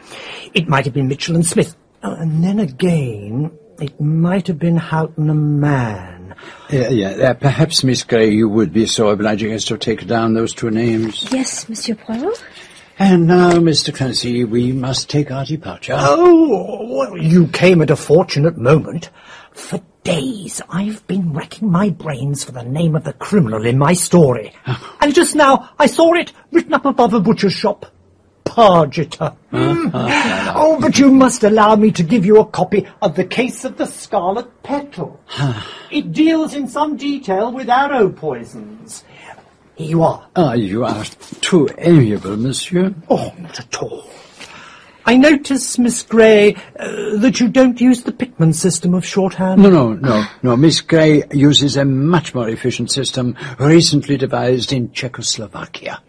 it might have been Mitchell and Smith. Uh, and then again, it might have been Houghton and Mann. Uh, yeah, uh, perhaps, Miss Grey, you would be so obliging as to take down those two names. Yes, Monsieur Poirot? And now, Mr. Clancy, we must take our departure. Oh, well, you came at a fortunate moment. For days I've been racking my brains for the name of the criminal in my story. and just now I saw it written up above a butcher's shop. Pargeter. Mm. oh, but you must allow me to give you a copy of The Case of the Scarlet Petal. it deals in some detail with arrow poisons. You are. Ah, you are too amiable, monsieur. Oh, not at all. I notice, Miss Grey, uh, that you don't use the Pitman system of shorthand. No, no, no, no. Miss Grey uses a much more efficient system recently devised in Czechoslovakia.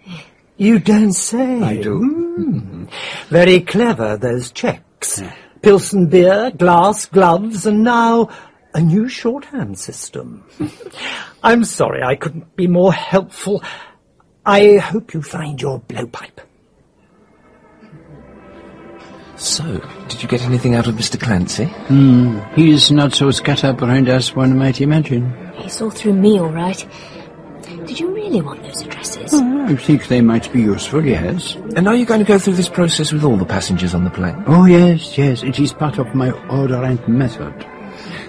You don't say. I do. Hmm. Very clever, those Czechs. Pilsen beer, glass, gloves, and now a new shorthand system. I'm sorry I couldn't be more helpful. I hope you find your blowpipe. So, did you get anything out of Mr. Clancy? Hmm, he's not so scatterbrained as one might imagine. He saw through me all right. Did you really want those addresses? I think they might be useful, yes. And are you going to go through this process with all the passengers on the plane? Oh, yes, yes, it is part of my order and method.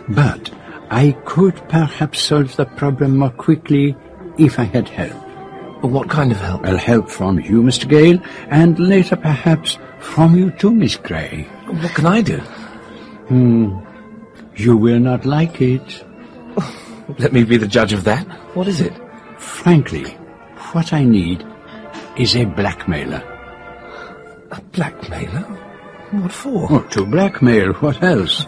But I could perhaps solve the problem more quickly if I had help. What kind of help? Well, help from you, Mr. Gale, and later perhaps from you too, Miss Grey. What can I do? Hmm. You will not like it. Let me be the judge of that. What is it? Frankly, what I need is a blackmailer. A blackmailer? What for? Oh, to blackmail, what else?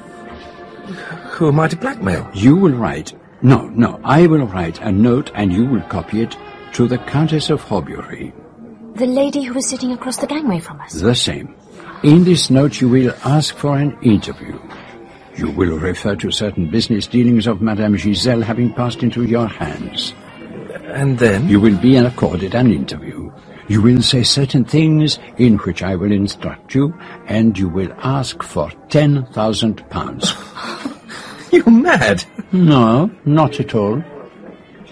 Who am I to blackmail? You will write, no, no, I will write a note and you will copy it to the Countess of Horbury. The lady who was sitting across the gangway from us. The same. In this note you will ask for an interview. You will refer to certain business dealings of Madame Giselle having passed into your hands. And then? You will be accorded an interview. You will say certain things in which I will instruct you, and you will ask for ten thousand pounds. You're mad. No, not at all.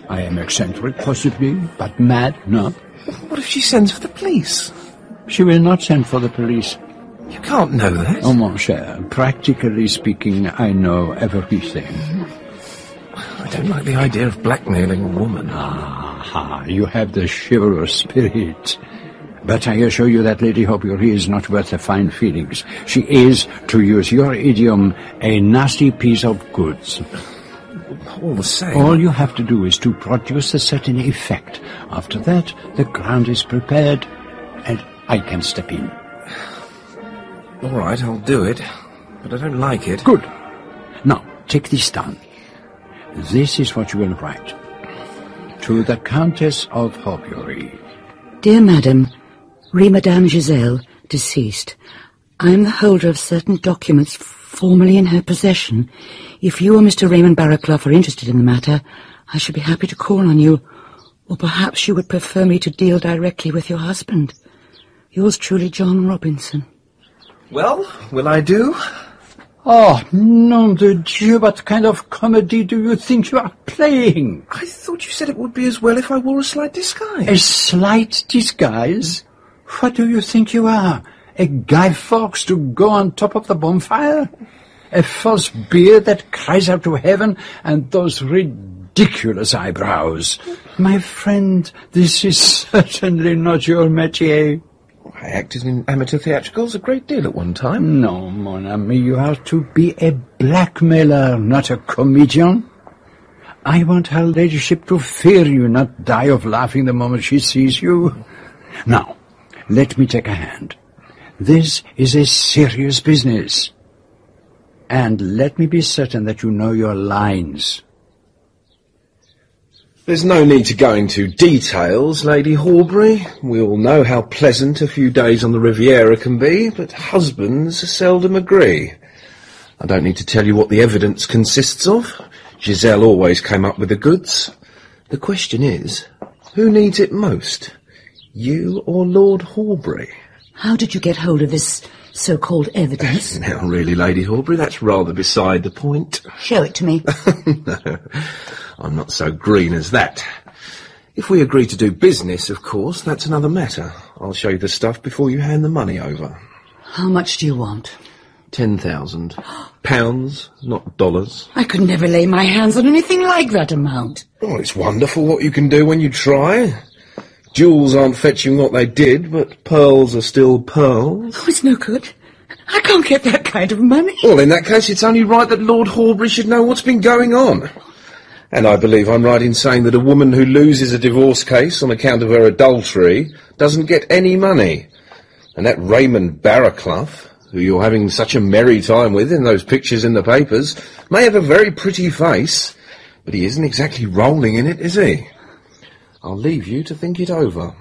I am eccentric, possibly, but mad, no. What if she sends for the police? She will not send for the police. You can't know that. Oh, mon cher, practically speaking, I know everything. I don't like the idea of blackmailing a woman. Ah, you have the chivalrous spirit. But I assure you that Lady Horbury is not worth the fine feelings. She is, to use your idiom, a nasty piece of goods. All the same. All you have to do is to produce a certain effect. After that, the ground is prepared, and I can step in. All right, I'll do it. But I don't like it. Good. Now, take this down. This is what you will write. To the Countess of Horbury. Dear Madam, re Madame Giselle, deceased. I am the holder of certain documents formerly in her possession. If you or Mr. Raymond Barraclough are interested in the matter, I should be happy to call on you. Or perhaps you would prefer me to deal directly with your husband. Yours truly, John Robinson. Well, will I do? Oh, nom de Dieu, what kind of comedy do you think you are playing? I thought you said it would be as well if I wore a slight disguise. A slight disguise? What do you think you are? A Guy Fawkes to go on top of the bonfire? A false beard that cries out to heaven and those ridiculous eyebrows? My friend, this is certainly not your métier. I acted in amateur theatricals a great deal at one time. No, mon ami, you are to be a blackmailer, not a comedian. I want her ladyship to fear you, not die of laughing the moment she sees you. Now, let me take a hand. This is a serious business. And let me be certain that you know your lines. There's no need to go into details, Lady Horbury. We all know how pleasant a few days on the Riviera can be, but husbands seldom agree. I don't need to tell you what the evidence consists of. Giselle always came up with the goods. The question is, who needs it most? You or Lord Horbury? How did you get hold of this so-called evidence? Now, really, Lady Horbury, that's rather beside the point. Show it to me. no, I'm not so green as that. If we agree to do business, of course, that's another matter. I'll show you the stuff before you hand the money over. How much do you want? Ten thousand. Pounds, not dollars. I could never lay my hands on anything like that amount. Oh, it's wonderful what you can do when you try. Jewels aren't fetching what they did, but pearls are still pearls. Oh, it's no good. I can't get that kind of money. Well, in that case, it's only right that Lord Horbury should know what's been going on. And I believe I'm right in saying that a woman who loses a divorce case on account of her adultery doesn't get any money. And that Raymond Barraclough, who you're having such a merry time with in those pictures in the papers, may have a very pretty face, but he isn't exactly rolling in it, is he? I'll leave you to think it over.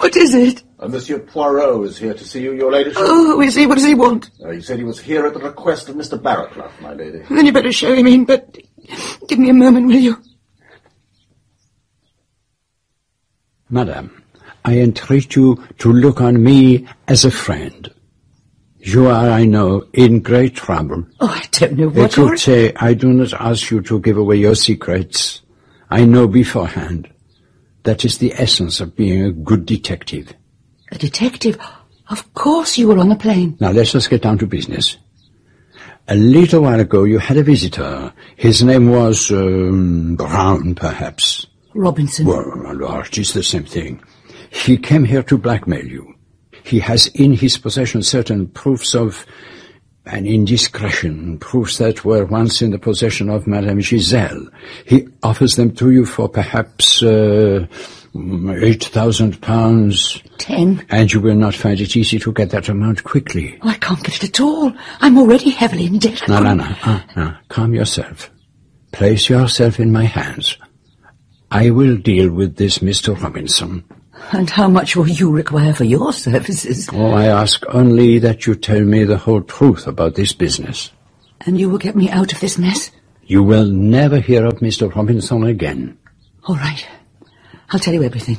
What is it? Uh, Monsieur Poirot is here to see you, your ladyship. Oh, who is he? What does he want? Uh, he said he was here at the request of Mr. Barraclough, my lady. Then you better show him in, but give me a moment, will you? Madam, I entreat you to look on me as a friend. You are, I know, in great trouble. Oh, I don't know what. Écoutez, I do not ask you to give away your secrets. I know beforehand. That is the essence of being a good detective. A detective? Of course you were on the plane. Now let us just get down to business. A little while ago you had a visitor. His name was um, Brown, perhaps. Robinson. Well, my lord, it is the same thing. He came here to blackmail you. He has in his possession certain proofs of An indiscretion, proofs that were once in the possession of Madame Giselle. He offers them to you for perhaps uh, eight thousand pounds. Ten? And you will not find it easy to get that amount quickly. Oh, I can't get it at all. I'm already heavily in debt. No, no, no. Uh, no. Calm yourself. Place yourself in my hands. I will deal with this Mr. Robinson. And how much will you require for your services? Oh, I ask only that you tell me the whole truth about this business. And you will get me out of this mess? You will never hear of Mr. Robinson again. All right. I'll tell you everything.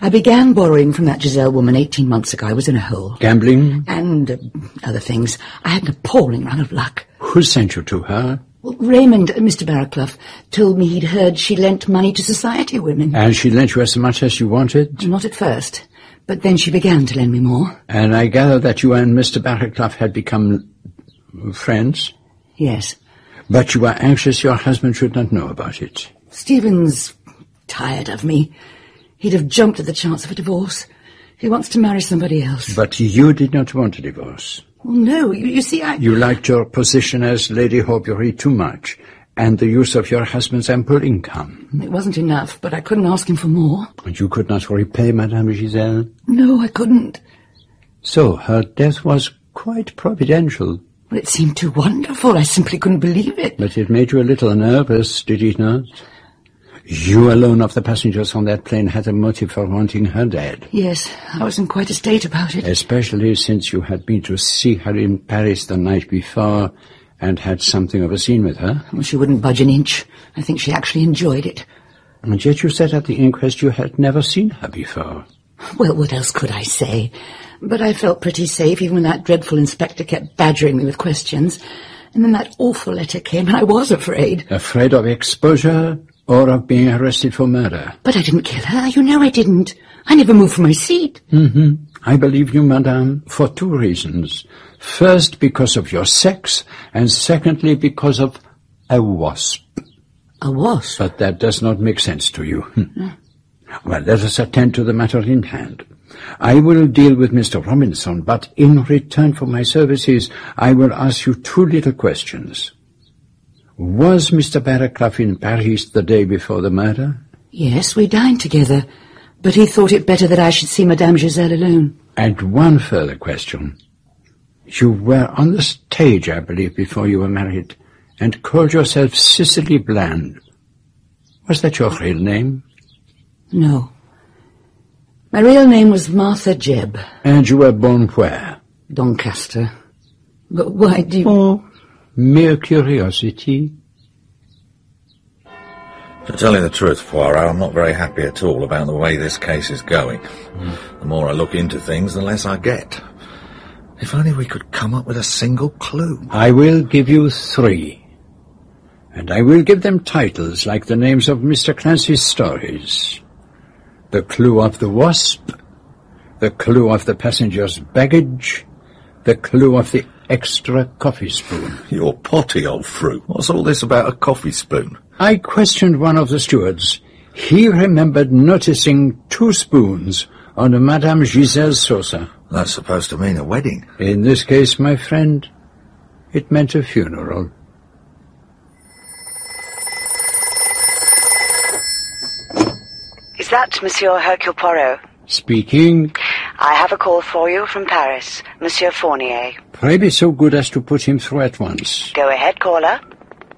I began borrowing from that Giselle woman 18 months ago. I was in a hole. Gambling? And uh, other things. I had an appalling run of luck. Who sent you to her? Raymond, uh, Mr. Barraclough, told me he'd heard she lent money to society women. And she lent you as much as you wanted? Not at first. But then she began to lend me more. And I gather that you and Mr. Barraclough had become friends? Yes. But you were anxious your husband should not know about it. Stephen's tired of me. He'd have jumped at the chance of a divorce. He wants to marry somebody else. But you did not want a divorce. Well, no, you, you see, I... You liked your position as Lady Horbury too much, and the use of your husband's ample income. It wasn't enough, but I couldn't ask him for more. And you could not repay Madame Giselle? No, I couldn't. So her death was quite providential. Well, it seemed too wonderful. I simply couldn't believe it. But it made you a little nervous, did it not? You alone of the passengers on that plane had a motive for wanting her dead. Yes, I was in quite a state about it. Especially since you had been to see her in Paris the night before and had something of a scene with her. Well, she wouldn't budge an inch. I think she actually enjoyed it. And yet you said at the inquest you had never seen her before. Well, what else could I say? But I felt pretty safe even when that dreadful inspector kept badgering me with questions. And then that awful letter came and I was afraid. Afraid of exposure or of being arrested for murder? But I didn't kill her. You know I didn't. I never moved from my seat. Mm-hmm. I believe you, madame, for two reasons. First, because of your sex, and secondly, because of a wasp. A wasp? But that does not make sense to you. Well, let us attend to the matter in hand. I will deal with Mr. Robinson, but in return for my services, I will ask you two little questions. Was Mr. Barraclough in Paris the day before the murder? Yes, we dined together, but he thought it better that I should see Madame Giselle alone. And one further question. You were on the stage, I believe, before you were married, and called yourself Cicely Bland. Was that your real name? No. My real name was Martha Jebb. And you were born where? Doncaster. But why do you... Oh, mere curiosity. To tell you the truth, Poirot, I'm not very happy at all about the way this case is going. Mm. The more I look into things, the less I get. If only we could come up with a single clue. I will give you three. And I will give them titles like the names of Mr. Clancy's stories. The clue of the wasp, the clue of the passenger's baggage, the clue of the extra coffee spoon. You're potty, old fruit. What's all this about a coffee spoon? I questioned one of the stewards. He remembered noticing two spoons on a Madame Giselle's saucer. That's supposed to mean a wedding. In this case, my friend, it meant a funeral. Is that Monsieur Hercule Poirot? Speaking. I have a call for you from Paris, Monsieur Fournier. Pray be so good as to put him through at once. Go ahead, caller.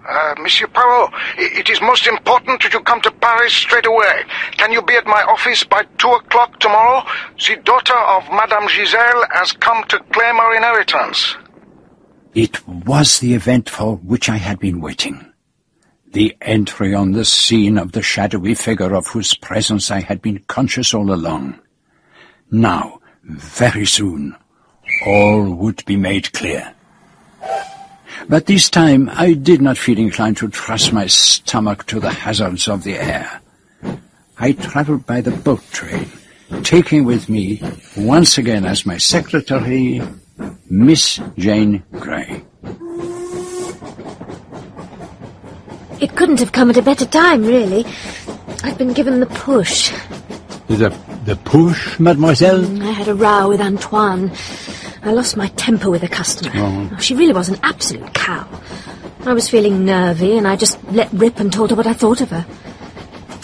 Uh, Monsieur Poirot, it is most important that you come to Paris straight away. Can you be at my office by two o'clock tomorrow? The daughter of Madame Giselle has come to claim her inheritance. It was the event for which I had been waiting. The entry on the scene of the shadowy figure of whose presence I had been conscious all along. Now, very soon, all would be made clear. But this time I did not feel inclined to trust my stomach to the hazards of the air. I travelled by the boat train, taking with me, once again as my secretary, Miss Jane Grey. It couldn't have come at a better time, really. I've been given the push. The, the push, mademoiselle? Mm, I had a row with Antoine. I lost my temper with a customer. Oh. oh. She really was an absolute cow. I was feeling nervy, and I just let rip and told her what I thought of her.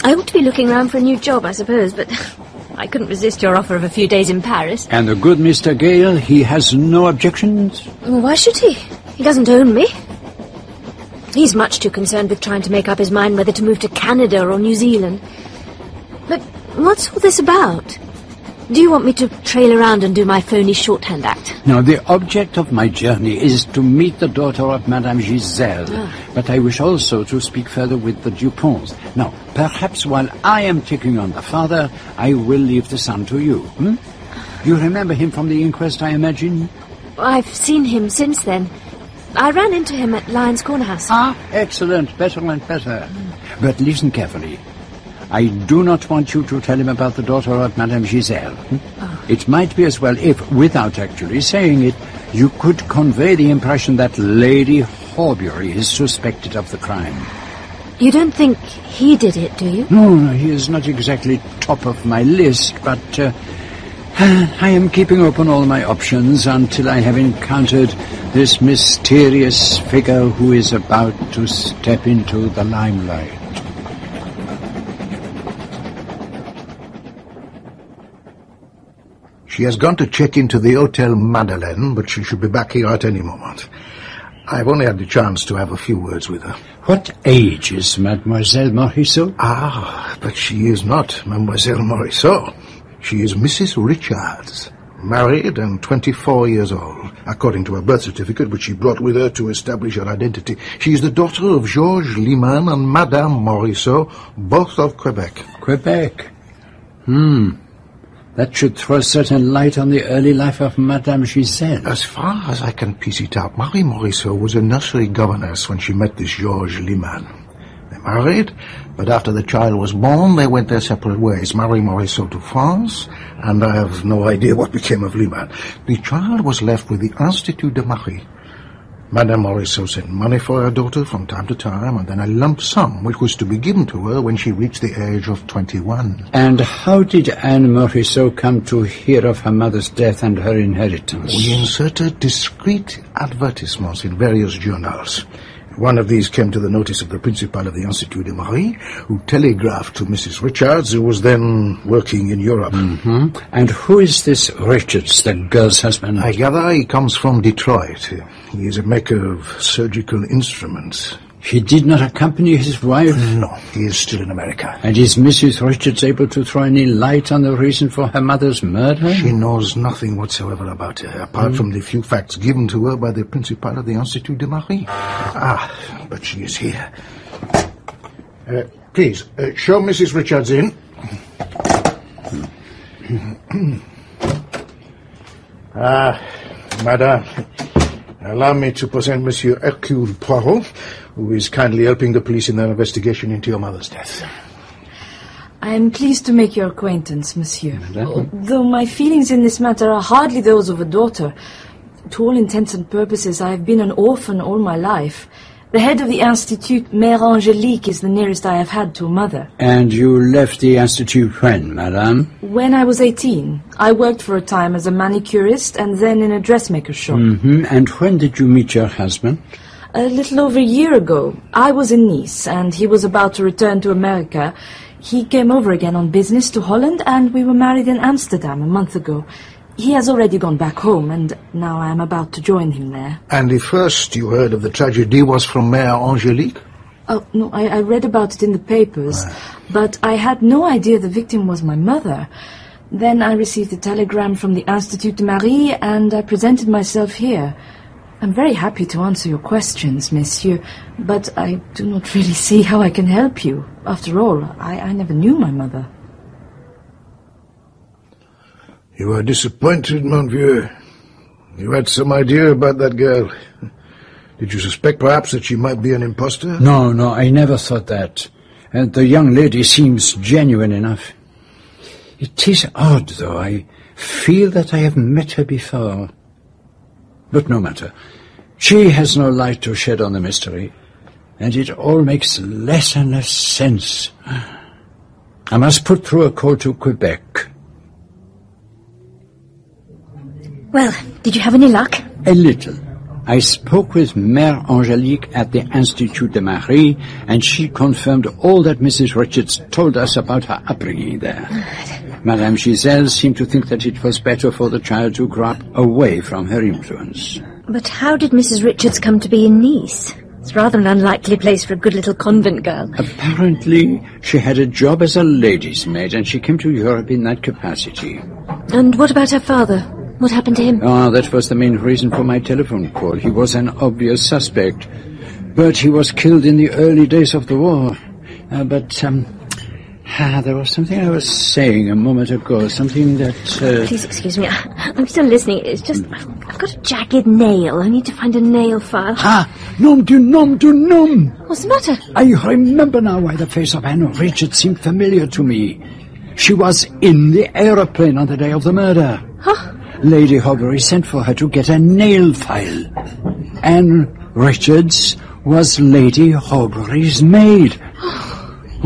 I ought to be looking round for a new job, I suppose, but I couldn't resist your offer of a few days in Paris. And the good Mr. Gale, he has no objections? Why should he? He doesn't own me. He's much too concerned with trying to make up his mind whether to move to Canada or New Zealand. But what's all this about? Do you want me to trail around and do my phony shorthand act? Now, the object of my journey is to meet the daughter of Madame Giselle. Ah. But I wish also to speak further with the Duponts. Now, perhaps while I am taking on the father, I will leave the son to you. Hmm? You remember him from the inquest, I imagine? I've seen him since then. I ran into him at Lyons Corner House. Ah, excellent. Better and better. But listen carefully. I do not want you to tell him about the daughter of Madame Giselle. hmm? It might be as well if, without actually saying it, you could convey the impression that Lady Horbury is suspected of the crime. You don't think he did it, do you? No, no, he is not exactly top of my list, but uh, I am keeping open all my options until I have encountered this mysterious figure who is about to step into the limelight. She has gone to check into the Hotel Madeleine, but she should be back here at any moment. I've only had the chance to have a few words with her. What age is Mademoiselle Morisot? Ah, but she is not Mademoiselle Morisot. She is Mrs. Richards, married and 24 years old, according to her birth certificate, which she brought with her to establish her identity. She is the daughter of Georges Leman and Madame Morisot, both of Quebec. Quebec. Hmm. That should throw a certain light on the early life of Madame Giselle. As far as I can piece it out, Marie Morisot was a nursery governess when she met this Georges Leman. They married, but after the child was born, they went their separate ways. Marie Morisot to France, and I have no idea what became of Leman. The child was left with the Institut de Marie. Madame Morisot sent money for her daughter from time to time, and then a lump sum which was to be given to her when she reached the age of 21. And how did Anne Morisot come to hear of her mother's death and her inheritance? We inserted discreet advertisements in various journals. One of these came to the notice of the principal of the Institut de Marie, who telegraphed to Mrs. Richards, who was then working in Europe. hmm And who is this Richards, the girl's husband? I gather he comes from Detroit. He is a maker of surgical instruments. He did not accompany his wife? No, he is still in America. And is Mrs. Richards able to throw any light on the reason for her mother's murder? She knows nothing whatsoever about her, apart Hmm. from the few facts given to her by the principal of the Institut de Marie. Ah, but she is here. Uh, please, uh, show Mrs. Richards in. ah, madame, allow me to present Monsieur Hercule Poirot, who is kindly helping the police in their investigation into your mother's death. I am pleased to make your acquaintance, monsieur. Though my feelings in this matter are hardly those of a daughter. To all intents and purposes, I have been an orphan all my life. The head of the Institut, Mère Angélique, is the nearest I have had to a mother. And you left the Institute when, madame? When I was 18, I worked for a time as a manicurist and then in a dressmaker's shop. hmm And when did you meet your husband? A little over a year ago, I was in Nice and he was about to return to America. He came over again on business to Holland and we were married in Amsterdam a month ago. He has already gone back home and now I am about to join him there. And the first you heard of the tragedy was from Mère Angélique? Oh, no, I, I read about it in the papers, but I had no idea the victim was my mother. Then I received a telegram from the Institut de Marie and I presented myself here. I'm very happy to answer your questions, monsieur, but I do not really see how I can help you. After all, I, I never knew my mother. You are disappointed, mon vieux. You had some idea about that girl. Did you suspect perhaps that she might be an impostor? No, no, I never thought that. And the young lady seems genuine enough. It is odd, though. I feel that I have met her before. But no matter. She has no light to shed on the mystery, and it all makes less and less sense. I must put through a call to Quebec. Well, did you have any luck? A little. I spoke with Mère Angélique at the Institut de Marie, and she confirmed all that Mrs. Richards told us about her upbringing there. Madame Giselle seemed to think that it was better for the child to grow up away from her influence. But how did Mrs. Richards come to be in Nice? It's rather an unlikely place for a good little convent girl. Apparently, she had a job as a lady's maid, and she came to Europe in that capacity. And what about her father? What happened to him? Ah, that was the main reason for my telephone call. He was an obvious suspect. But he was killed in the early days of the war. Uh, but, um, ah, there was something I was saying a moment ago, something that... Uh, Please excuse me. I- I'm still listening. It's just I've got a jagged nail. I need to find a nail file. Ah, nom du nom du nom! What's the matter? I remember now why the face of Anne Richards seemed familiar to me. She was in the aeroplane on the day of the murder. Huh? Lady Horbury sent for her to get a nail file. Anne Richards was Lady Horbury's maid.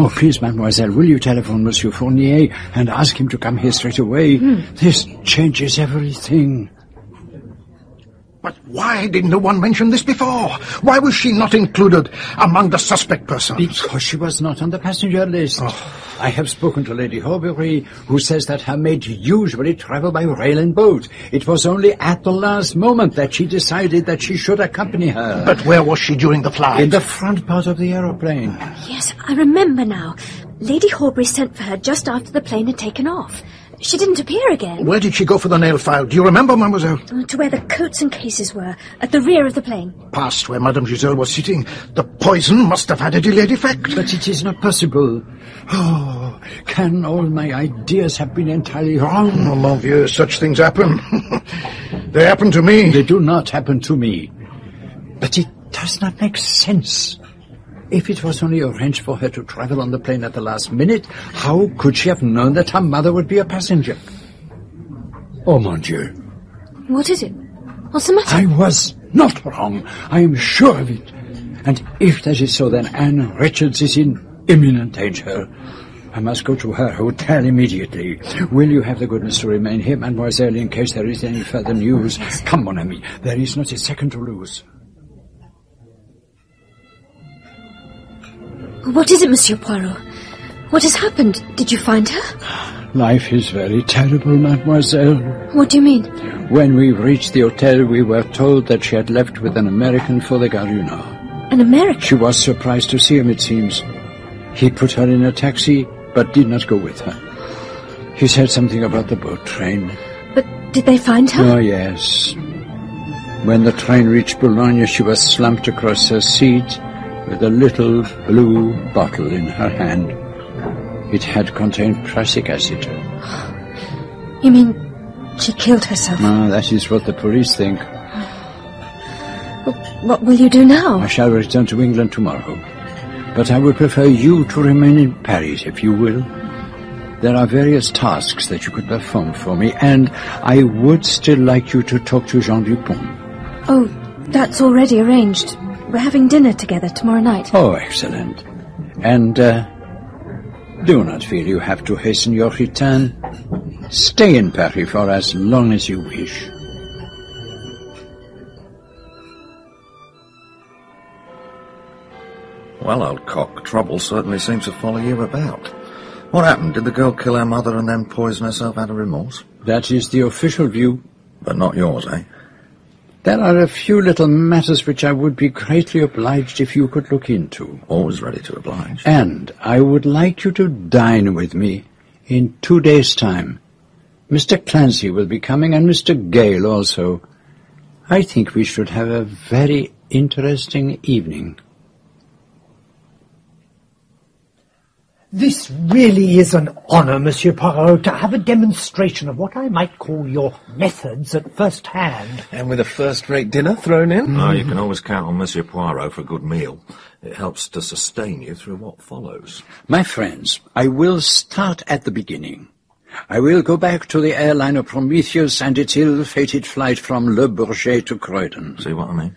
Oh, please, mademoiselle, will you telephone Monsieur Fournier and ask him to come here straight away? Hmm. This changes everything. But why did no one mention this before? Why was she not included among the suspect persons? Because she was not on the passenger list. Oh. I have spoken to Lady Horbury, who says that her maid usually travel by rail and boat. It was only at the last moment that she decided that she should accompany her. But where was she during the flight? In the front part of the aeroplane. Yes, I remember now. Lady Horbury sent for her just after the plane had taken off. She didn't appear again. Where did she go for the nail file? Do you remember, mademoiselle? Uh, To where the coats and cases were, at the rear of the plane. Past where Madame Giselle was sitting. The poison must have had a delayed effect. But it is not possible. Oh, can all my ideas have been entirely wrong? Oh, mon vieux, such things happen. they happen to me. They do not happen to me. But it does not make sense. If it was only arranged for her to travel on the plane at the last minute, how could she have known that her mother would be a passenger? Oh, mon Dieu. What is it? What's the matter? I was not wrong. I am sure of it. And if that is so, then Anne Richards is in imminent danger. I must go to her hotel immediately. Will you have the goodness to remain here, mademoiselle, in case there is any further news? Come, mon ami. There is not a second to lose. What is it, Monsieur Poirot? What has happened? Did you find her? Life is very terrible, mademoiselle. What do you mean? When we reached the hotel, we were told that she had left with an American for the Nord. An American? She was surprised to see him, it seems. He put her in a taxi, but did not go with her. He said something about the boat train. But did they find her? Oh, yes. When the train reached Boulogne, she was slumped across her seat with a little blue bottle in her hand. It had contained prussic acid. You mean she killed herself? Ah, that is what the police think. What will you do now? I shall return to England tomorrow. But I would prefer you to remain in Paris, if you will. There are various tasks that you could perform for me, and I would still like you to talk to Jean Dupont. Oh, that's already arranged. We're having dinner together tomorrow night. Oh, excellent. And, uh, do not feel you have to hasten your return. Stay in Paris for as long as you wish. Well, old cock, trouble certainly seems to follow you about. What happened? Did the girl kill her mother and then poison herself out of remorse? That is the official view. But not yours, eh? There are a few little matters which I would be greatly obliged if you could look into. Always ready to oblige. And I would like you to dine with me in two days' time. Mr. Clancy will be coming and Mr. Gale also. I think we should have a very interesting evening. This really is an honour, Monsieur Poirot, to have a demonstration of what I might call your methods at first hand. And with a first-rate dinner thrown in? No, you can always count on Monsieur Poirot for a good meal. It helps to sustain you through what follows. My friends, I will start at the beginning. I will go back to the airliner Prometheus and its ill-fated flight from Le Bourget to Croydon. See what I mean?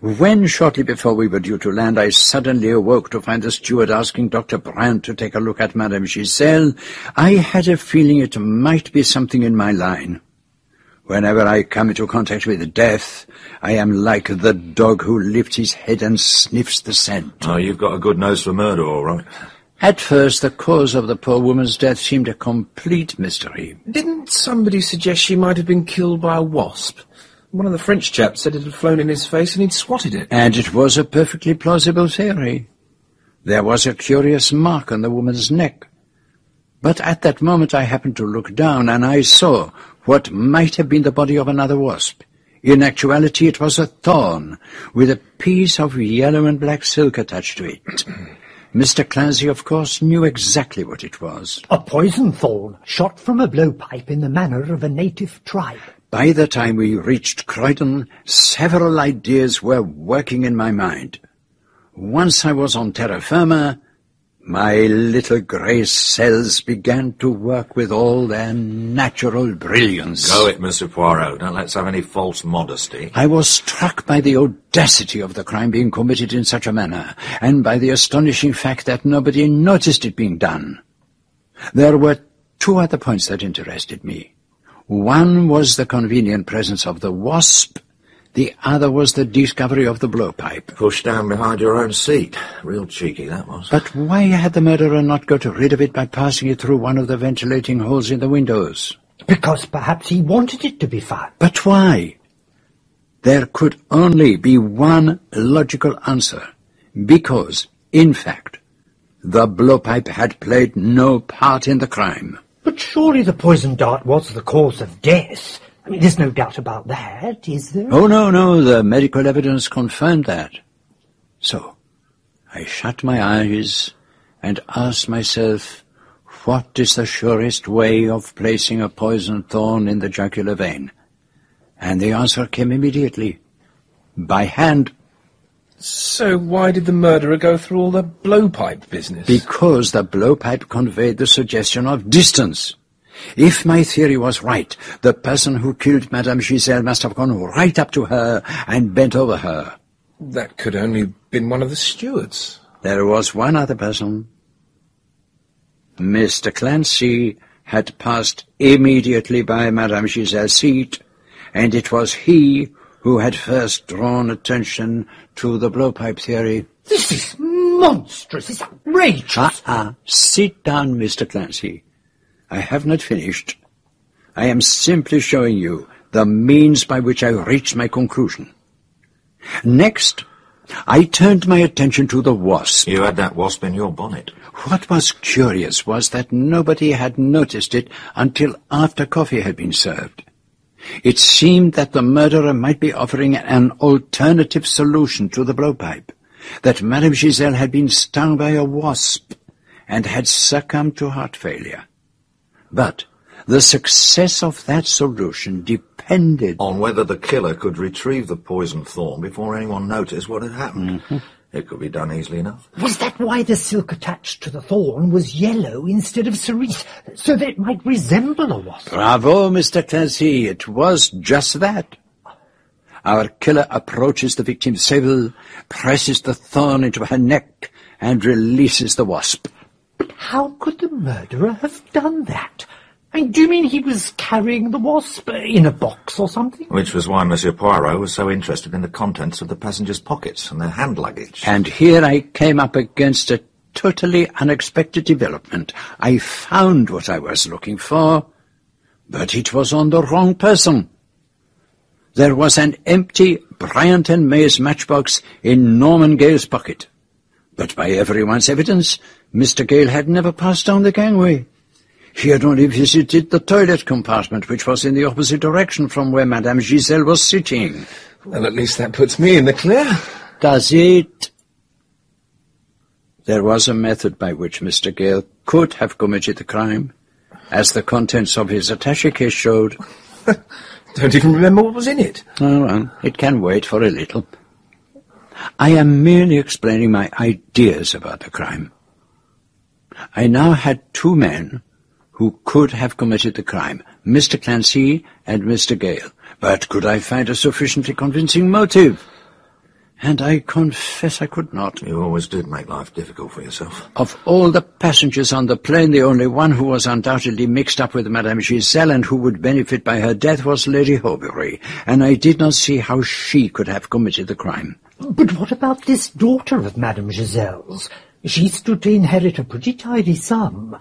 When, shortly before we were due to land, I suddenly awoke to find the steward asking Dr. Bryant to take a look at Madame Giselle, I had a feeling it might be something in my line. Whenever I come into contact with death, I am like the dog who lifts his head and sniffs the scent. Oh, you've got a good nose for murder, all right. At first, the cause of the poor woman's death seemed a complete mystery. Didn't somebody suggest she might have been killed by a wasp? One of the French chaps said it had flown in his face and he'd swatted it. And it was a perfectly plausible theory. There was a curious mark on the woman's neck. But at that moment I happened to look down and I saw what might have been the body of another wasp. In actuality, it was a thorn with a piece of yellow and black silk attached to it. Mr. Clancy, of course, knew exactly what it was. A poison thorn, shot from a blowpipe in the manner of a native tribe. By the time we reached Croydon, several ideas were working in my mind. Once I was on terra firma, my little grey cells began to work with all their natural brilliance. Go it, Mr. Poirot. Don't let's have any false modesty. I was struck by the audacity of the crime being committed in such a manner, and by the astonishing fact that nobody noticed it being done. There were two other points that interested me. One was the convenient presence of the wasp, the other was the discovery of the blowpipe. Pushed down behind your own seat. Real cheeky, that was. But why had the murderer not got rid of it by passing it through one of the ventilating holes in the windows? Because perhaps he wanted it to be found. But why? There could only be one logical answer. Because, in fact, the blowpipe had played no part in the crime. But surely the poison dart was the cause of death. I mean, there's no doubt about that, is there? Oh, no, no, the medical evidence confirmed that. So, I shut my eyes and asked myself, what is the surest way of placing a poisoned thorn in the jugular vein? And the answer came immediately. By hand. So why did the murderer go through all the blowpipe business? Because the blowpipe conveyed the suggestion of distance. If my theory was right, the person who killed Madame Giselle must have gone right up to her and bent over her. That could only have been one of the stewards. There was one other person. Mr. Clancy had passed immediately by Madame Giselle's seat, and it was he who had first drawn attention to the blowpipe theory. This is monstrous. It's outrageous. Ah-ah. Sit down, Mr. Clancy. I have not finished. I am simply showing you the means by which I reached my conclusion. Next, I turned my attention to the wasp. You had that wasp in your bonnet. What was curious was that nobody had noticed it until after coffee had been served. It seemed that the murderer might be offering an alternative solution to the blowpipe, that Madame Giselle had been stung by a wasp and had succumbed to heart failure. But the success of that solution depended on whether the killer could retrieve the poisoned thorn before anyone noticed what had happened. Mm-hmm. It could be done easily enough. Was that why the silk attached to the thorn was yellow instead of cerise, so that it might resemble a wasp? Bravo, Mr. Clancy. It was just that. Our killer approaches the victim's sable, presses the thorn into her neck, and releases the wasp. But how could the murderer have done that? I mean, do you mean he was carrying the wasp in a box or something? Which was why Monsieur Poirot was so interested in the contents of the passengers' pockets and their hand luggage. And here I came up against a totally unexpected development. I found what I was looking for, but it was on the wrong person. There was an empty Bryant and May's matchbox in Norman Gale's pocket. But by everyone's evidence, Mr. Gale had never passed down the gangway. He had only visited the toilet compartment, which was in the opposite direction from where Madame Giselle was sitting. Well, at least that puts me in the clear. Does it? There was a method by which Mr. Gale could have committed the crime, as the contents of his attache case showed. Don't even remember what was in it. Oh, well, it can wait for a little. I am merely explaining my ideas about the crime. I now had two men who could have committed the crime, Mr. Clancy and Mr. Gale. But could I find a sufficiently convincing motive? and I confess I could not. You always did make life difficult for yourself. Of all the passengers on the plane, the only one who was undoubtedly mixed up with Madame Giselle and who would benefit by her death was Lady Horbury, and I did not see how she could have committed the crime. But what about this daughter of Madame Giselle's? She stood to inherit a pretty tidy sum.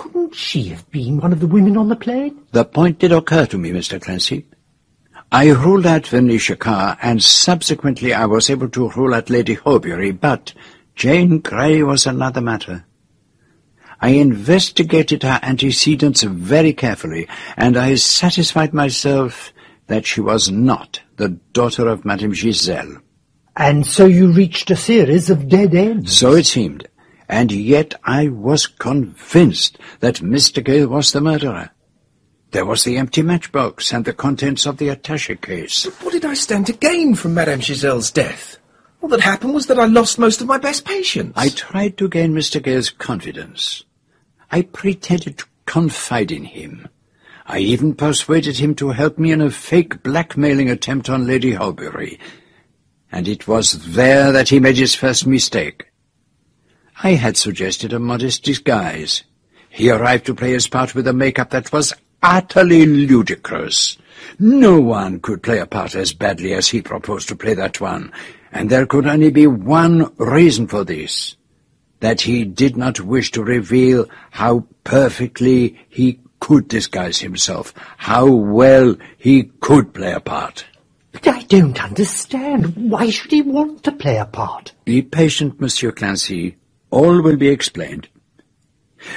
Couldn't she have been one of the women on the plane? The point did occur to me, Mr. Clancy. I ruled out Venetia Carr, and subsequently I was able to rule out Lady Horbury, but Jane Grey was another matter. I investigated her antecedents very carefully, and I satisfied myself that she was not the daughter of Madame Giselle. And so you reached a series of dead ends? So it seemed, and yet I was convinced that Mr. Gale was the murderer. There was the empty matchbox and the contents of the attaché case. But what did I stand to gain from Madame Giselle's death? All that happened was that I lost most of my best patients. I tried to gain Mr. Gale's confidence. I pretended to confide in him. I even persuaded him to help me in a fake blackmailing attempt on Lady Horbury. And it was there that he made his first mistake. I had suggested a modest disguise. He arrived to play his part with a makeup that was utterly ludicrous. No one could play a part as badly as he proposed to play that one, and there could only be one reason for this, that he did not wish to reveal how perfectly he could disguise himself, how well he could play a part. But I don't understand. Why should he want to play a part? Be patient, Monsieur Clancy. All will be explained.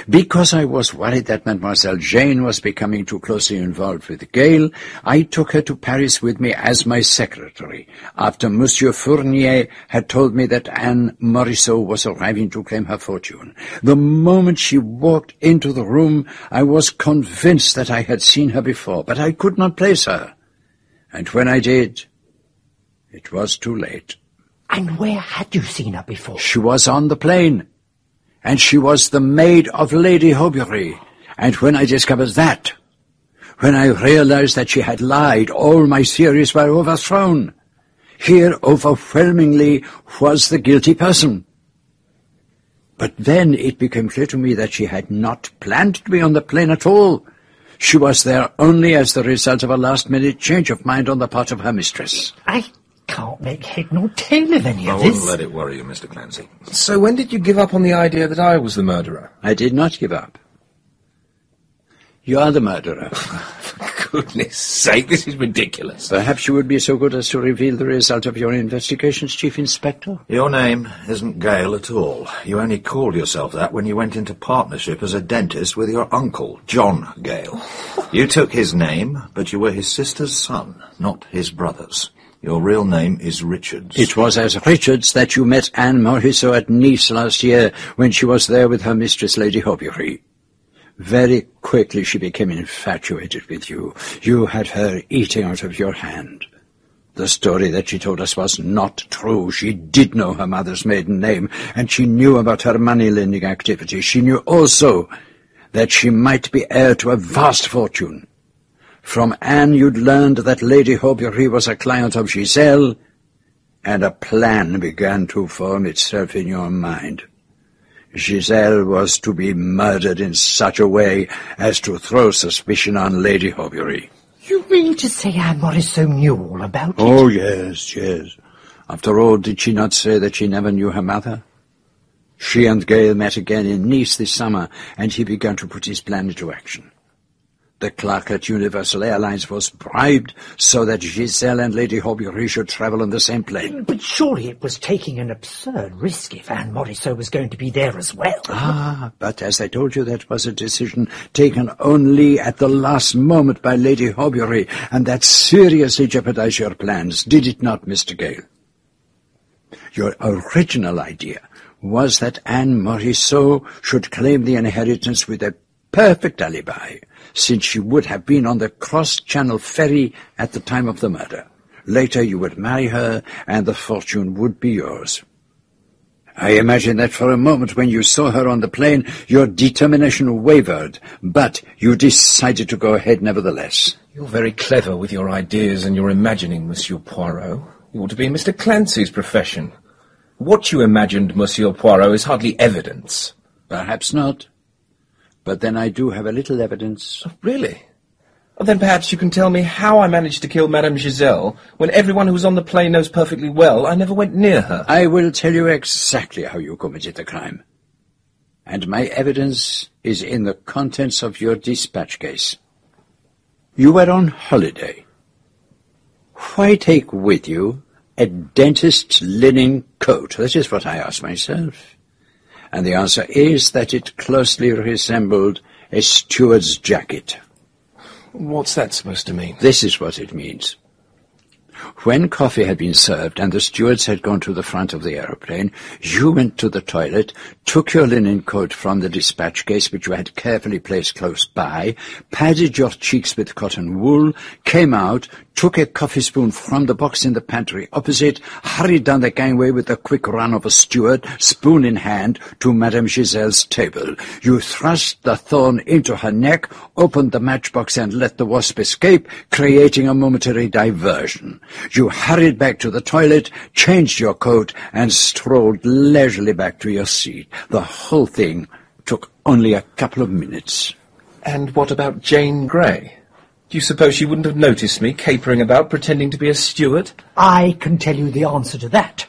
Because I was worried that Mademoiselle Jane was becoming too closely involved with Gale, I took her to Paris with me as my secretary, after Monsieur Fournier had told me that Anne Morisot was arriving to claim her fortune. The moment she walked into the room, I was convinced that I had seen her before, but I could not place her. And when I did, it was too late. And where had you seen her before? She was on the plane and she was the maid of Lady Horbury. And when I discovered that, when I realized that she had lied, all my theories were overthrown. Here, overwhelmingly, was the guilty person. But then it became clear to me that she had not planned to be on the plane at all. She was there only as the result of a last-minute change of mind on the part of her mistress. I can't make head nor tail of any I of wouldn't let it worry you, Mr. Clancy. So when did you give up on the idea that I was the murderer? I did not give up. You are the murderer. For goodness sake, this is ridiculous. Perhaps you would be so good as to reveal the result of your investigations, Chief Inspector? Your name isn't Gale at all. You only called yourself that when you went into partnership as a dentist with your uncle, John Gale. You took his name, but you were his sister's son, not his brother's. Your real name is Richards. It was as Richards that you met Anne Morisot at Nice last year when she was there with her mistress, Lady Horbury. Very quickly she became infatuated with you. You had her eating out of your hand. The story that she told us was not true. She did know her mother's maiden name, and she knew about her money-lending activity. She knew also that she might be heir to a vast fortune. From Anne you'd learned that Lady Horbury was a client of Giselle, and a plan began to form itself in your mind. Giselle was to be murdered in such a way as to throw suspicion on Lady Horbury. You mean to say Anne Morisot knew all about it? Oh, yes, yes. After all, did she not say that she never knew her mother? She and Gale met again in Nice this summer, and he began to put his plan into action. The clerk at Universal Airlines was bribed so that Giselle and Lady Horbury should travel on the same plane. But surely it was taking an absurd risk if Anne Morisot was going to be there as well. Ah, but as I told you, that was a decision taken only at the last moment by Lady Horbury, and that seriously jeopardized your plans, did it not, Mr. Gale? Your original idea was that Anne Morisot should claim the inheritance with a perfect alibi, since she would have been on the cross-channel ferry at the time of the murder. Later you would marry her, and the fortune would be yours. I imagine that for a moment when you saw her on the plane, your determination wavered, but you decided to go ahead nevertheless. You're very clever with your ideas and your imagining, Monsieur Poirot. You ought to be in Mr. Clancy's profession. What you imagined, Monsieur Poirot, is hardly evidence. Perhaps not. But then I do have a little evidence. Oh, really? Well, then perhaps you can tell me how I managed to kill Madame Giselle when everyone who was on the plane knows perfectly well I never went near her. I will tell you exactly how you committed the crime. And my evidence is in the contents of your dispatch case. You were on holiday. Why take with you a dentist's linen coat? That is what I ask myself. And the answer is that it closely resembled a steward's jacket. What's that supposed to mean? This is what it means. When coffee had been served and the stewards had gone to the front of the aeroplane, you went to the toilet, took your linen coat from the dispatch case which you had carefully placed close by, padded your cheeks with cotton wool, came out, took a coffee spoon from the box in the pantry opposite, hurried down the gangway with the quick run of a steward, spoon in hand, to Madame Giselle's table. You thrust the thorn into her neck, opened the matchbox and let the wasp escape, creating a momentary diversion. You hurried back to the toilet, changed your coat, and strolled leisurely back to your seat. The whole thing took only a couple of minutes. And what about Jane Grey? Do you suppose she wouldn't have noticed me capering about pretending to be a steward? I can tell you the answer to that.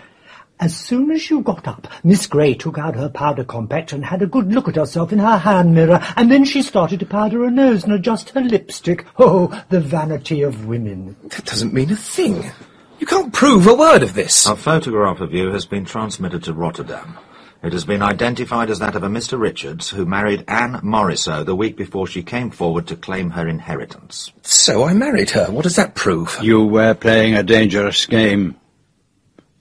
As soon as you got up, Miss Grey took out her powder compact and had a good look at herself in her hand mirror, and then she started to powder her nose and adjust her lipstick. Oh, the vanity of women. That doesn't mean a thing. You can't prove a word of this. A photograph of you has been transmitted to Rotterdam. It has been identified as that of a Mr. Richards who married Anne Morisot the week before she came forward to claim her inheritance. So I married her. What does that prove? You were playing a dangerous game.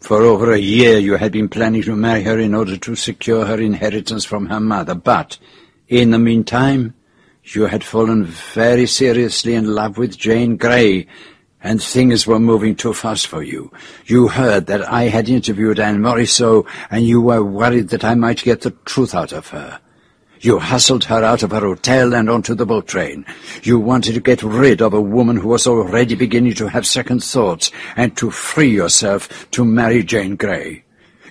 For over a year you had been planning to marry her in order to secure her inheritance from her mother, but in the meantime you had fallen very seriously in love with Jane Grey, and things were moving too fast for you. You heard that I had interviewed Anne Morisot, and you were worried that I might get the truth out of her. You hustled her out of her hotel and onto the boat train. You wanted to get rid of a woman who was already beginning to have second thoughts, and to free yourself to marry Jane Grey.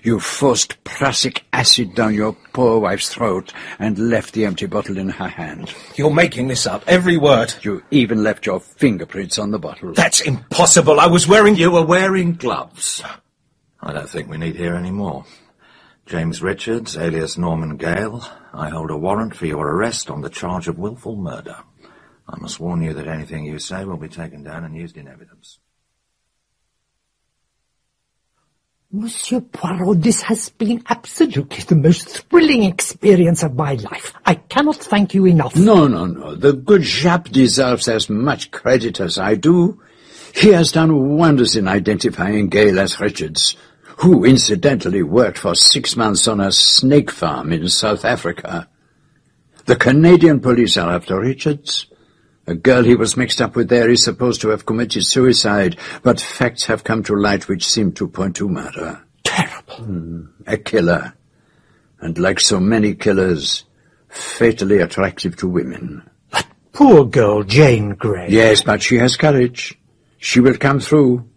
You forced prussic acid down your poor wife's throat and left the empty bottle in her hand. You're making this up, every word. You even left your fingerprints on the bottle. That's impossible. I was wearing... You were wearing gloves. I don't think we need hear any more. James Richards, alias Norman Gale, I hold a warrant for your arrest on the charge of wilful murder. I must warn you that anything you say will be taken down and used in evidence. Monsieur Poirot, this has been absolutely the most thrilling experience of my life. I cannot thank you enough. No, no, no. The good Japp deserves as much credit as I do. He has done wonders in identifying Gale as Richards, who incidentally worked for six months on a snake farm in South Africa. The Canadian police are after Richards. A girl he was mixed up with there is supposed to have committed suicide, but facts have come to light which seem to point to murder. Terrible. Mm, a killer. And like so many killers, fatally attractive to women. That poor girl, Jane Grey. Yes, but she has courage. She will come through.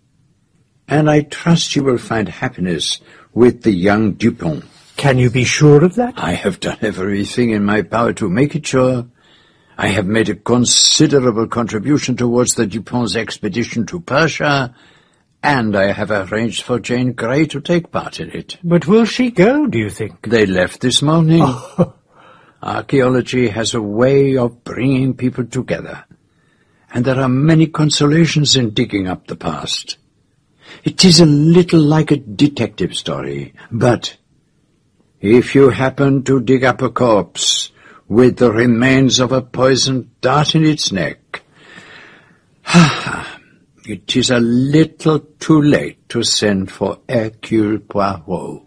And I trust she will find happiness with the young Dupont. Can you be sure of that? I have done everything in my power to make it sure. I have made a considerable contribution towards the Dupont's expedition to Persia, and I have arranged for Jane Grey to take part in it. But will she go, do you think? They left this morning. Archaeology has a way of bringing people together, and there are many consolations in digging up the past. It is a little like a detective story, but if you happen to dig up a corpse with the remains of a poisoned dart in its neck, it is a little too late to send for Hercule Poirot.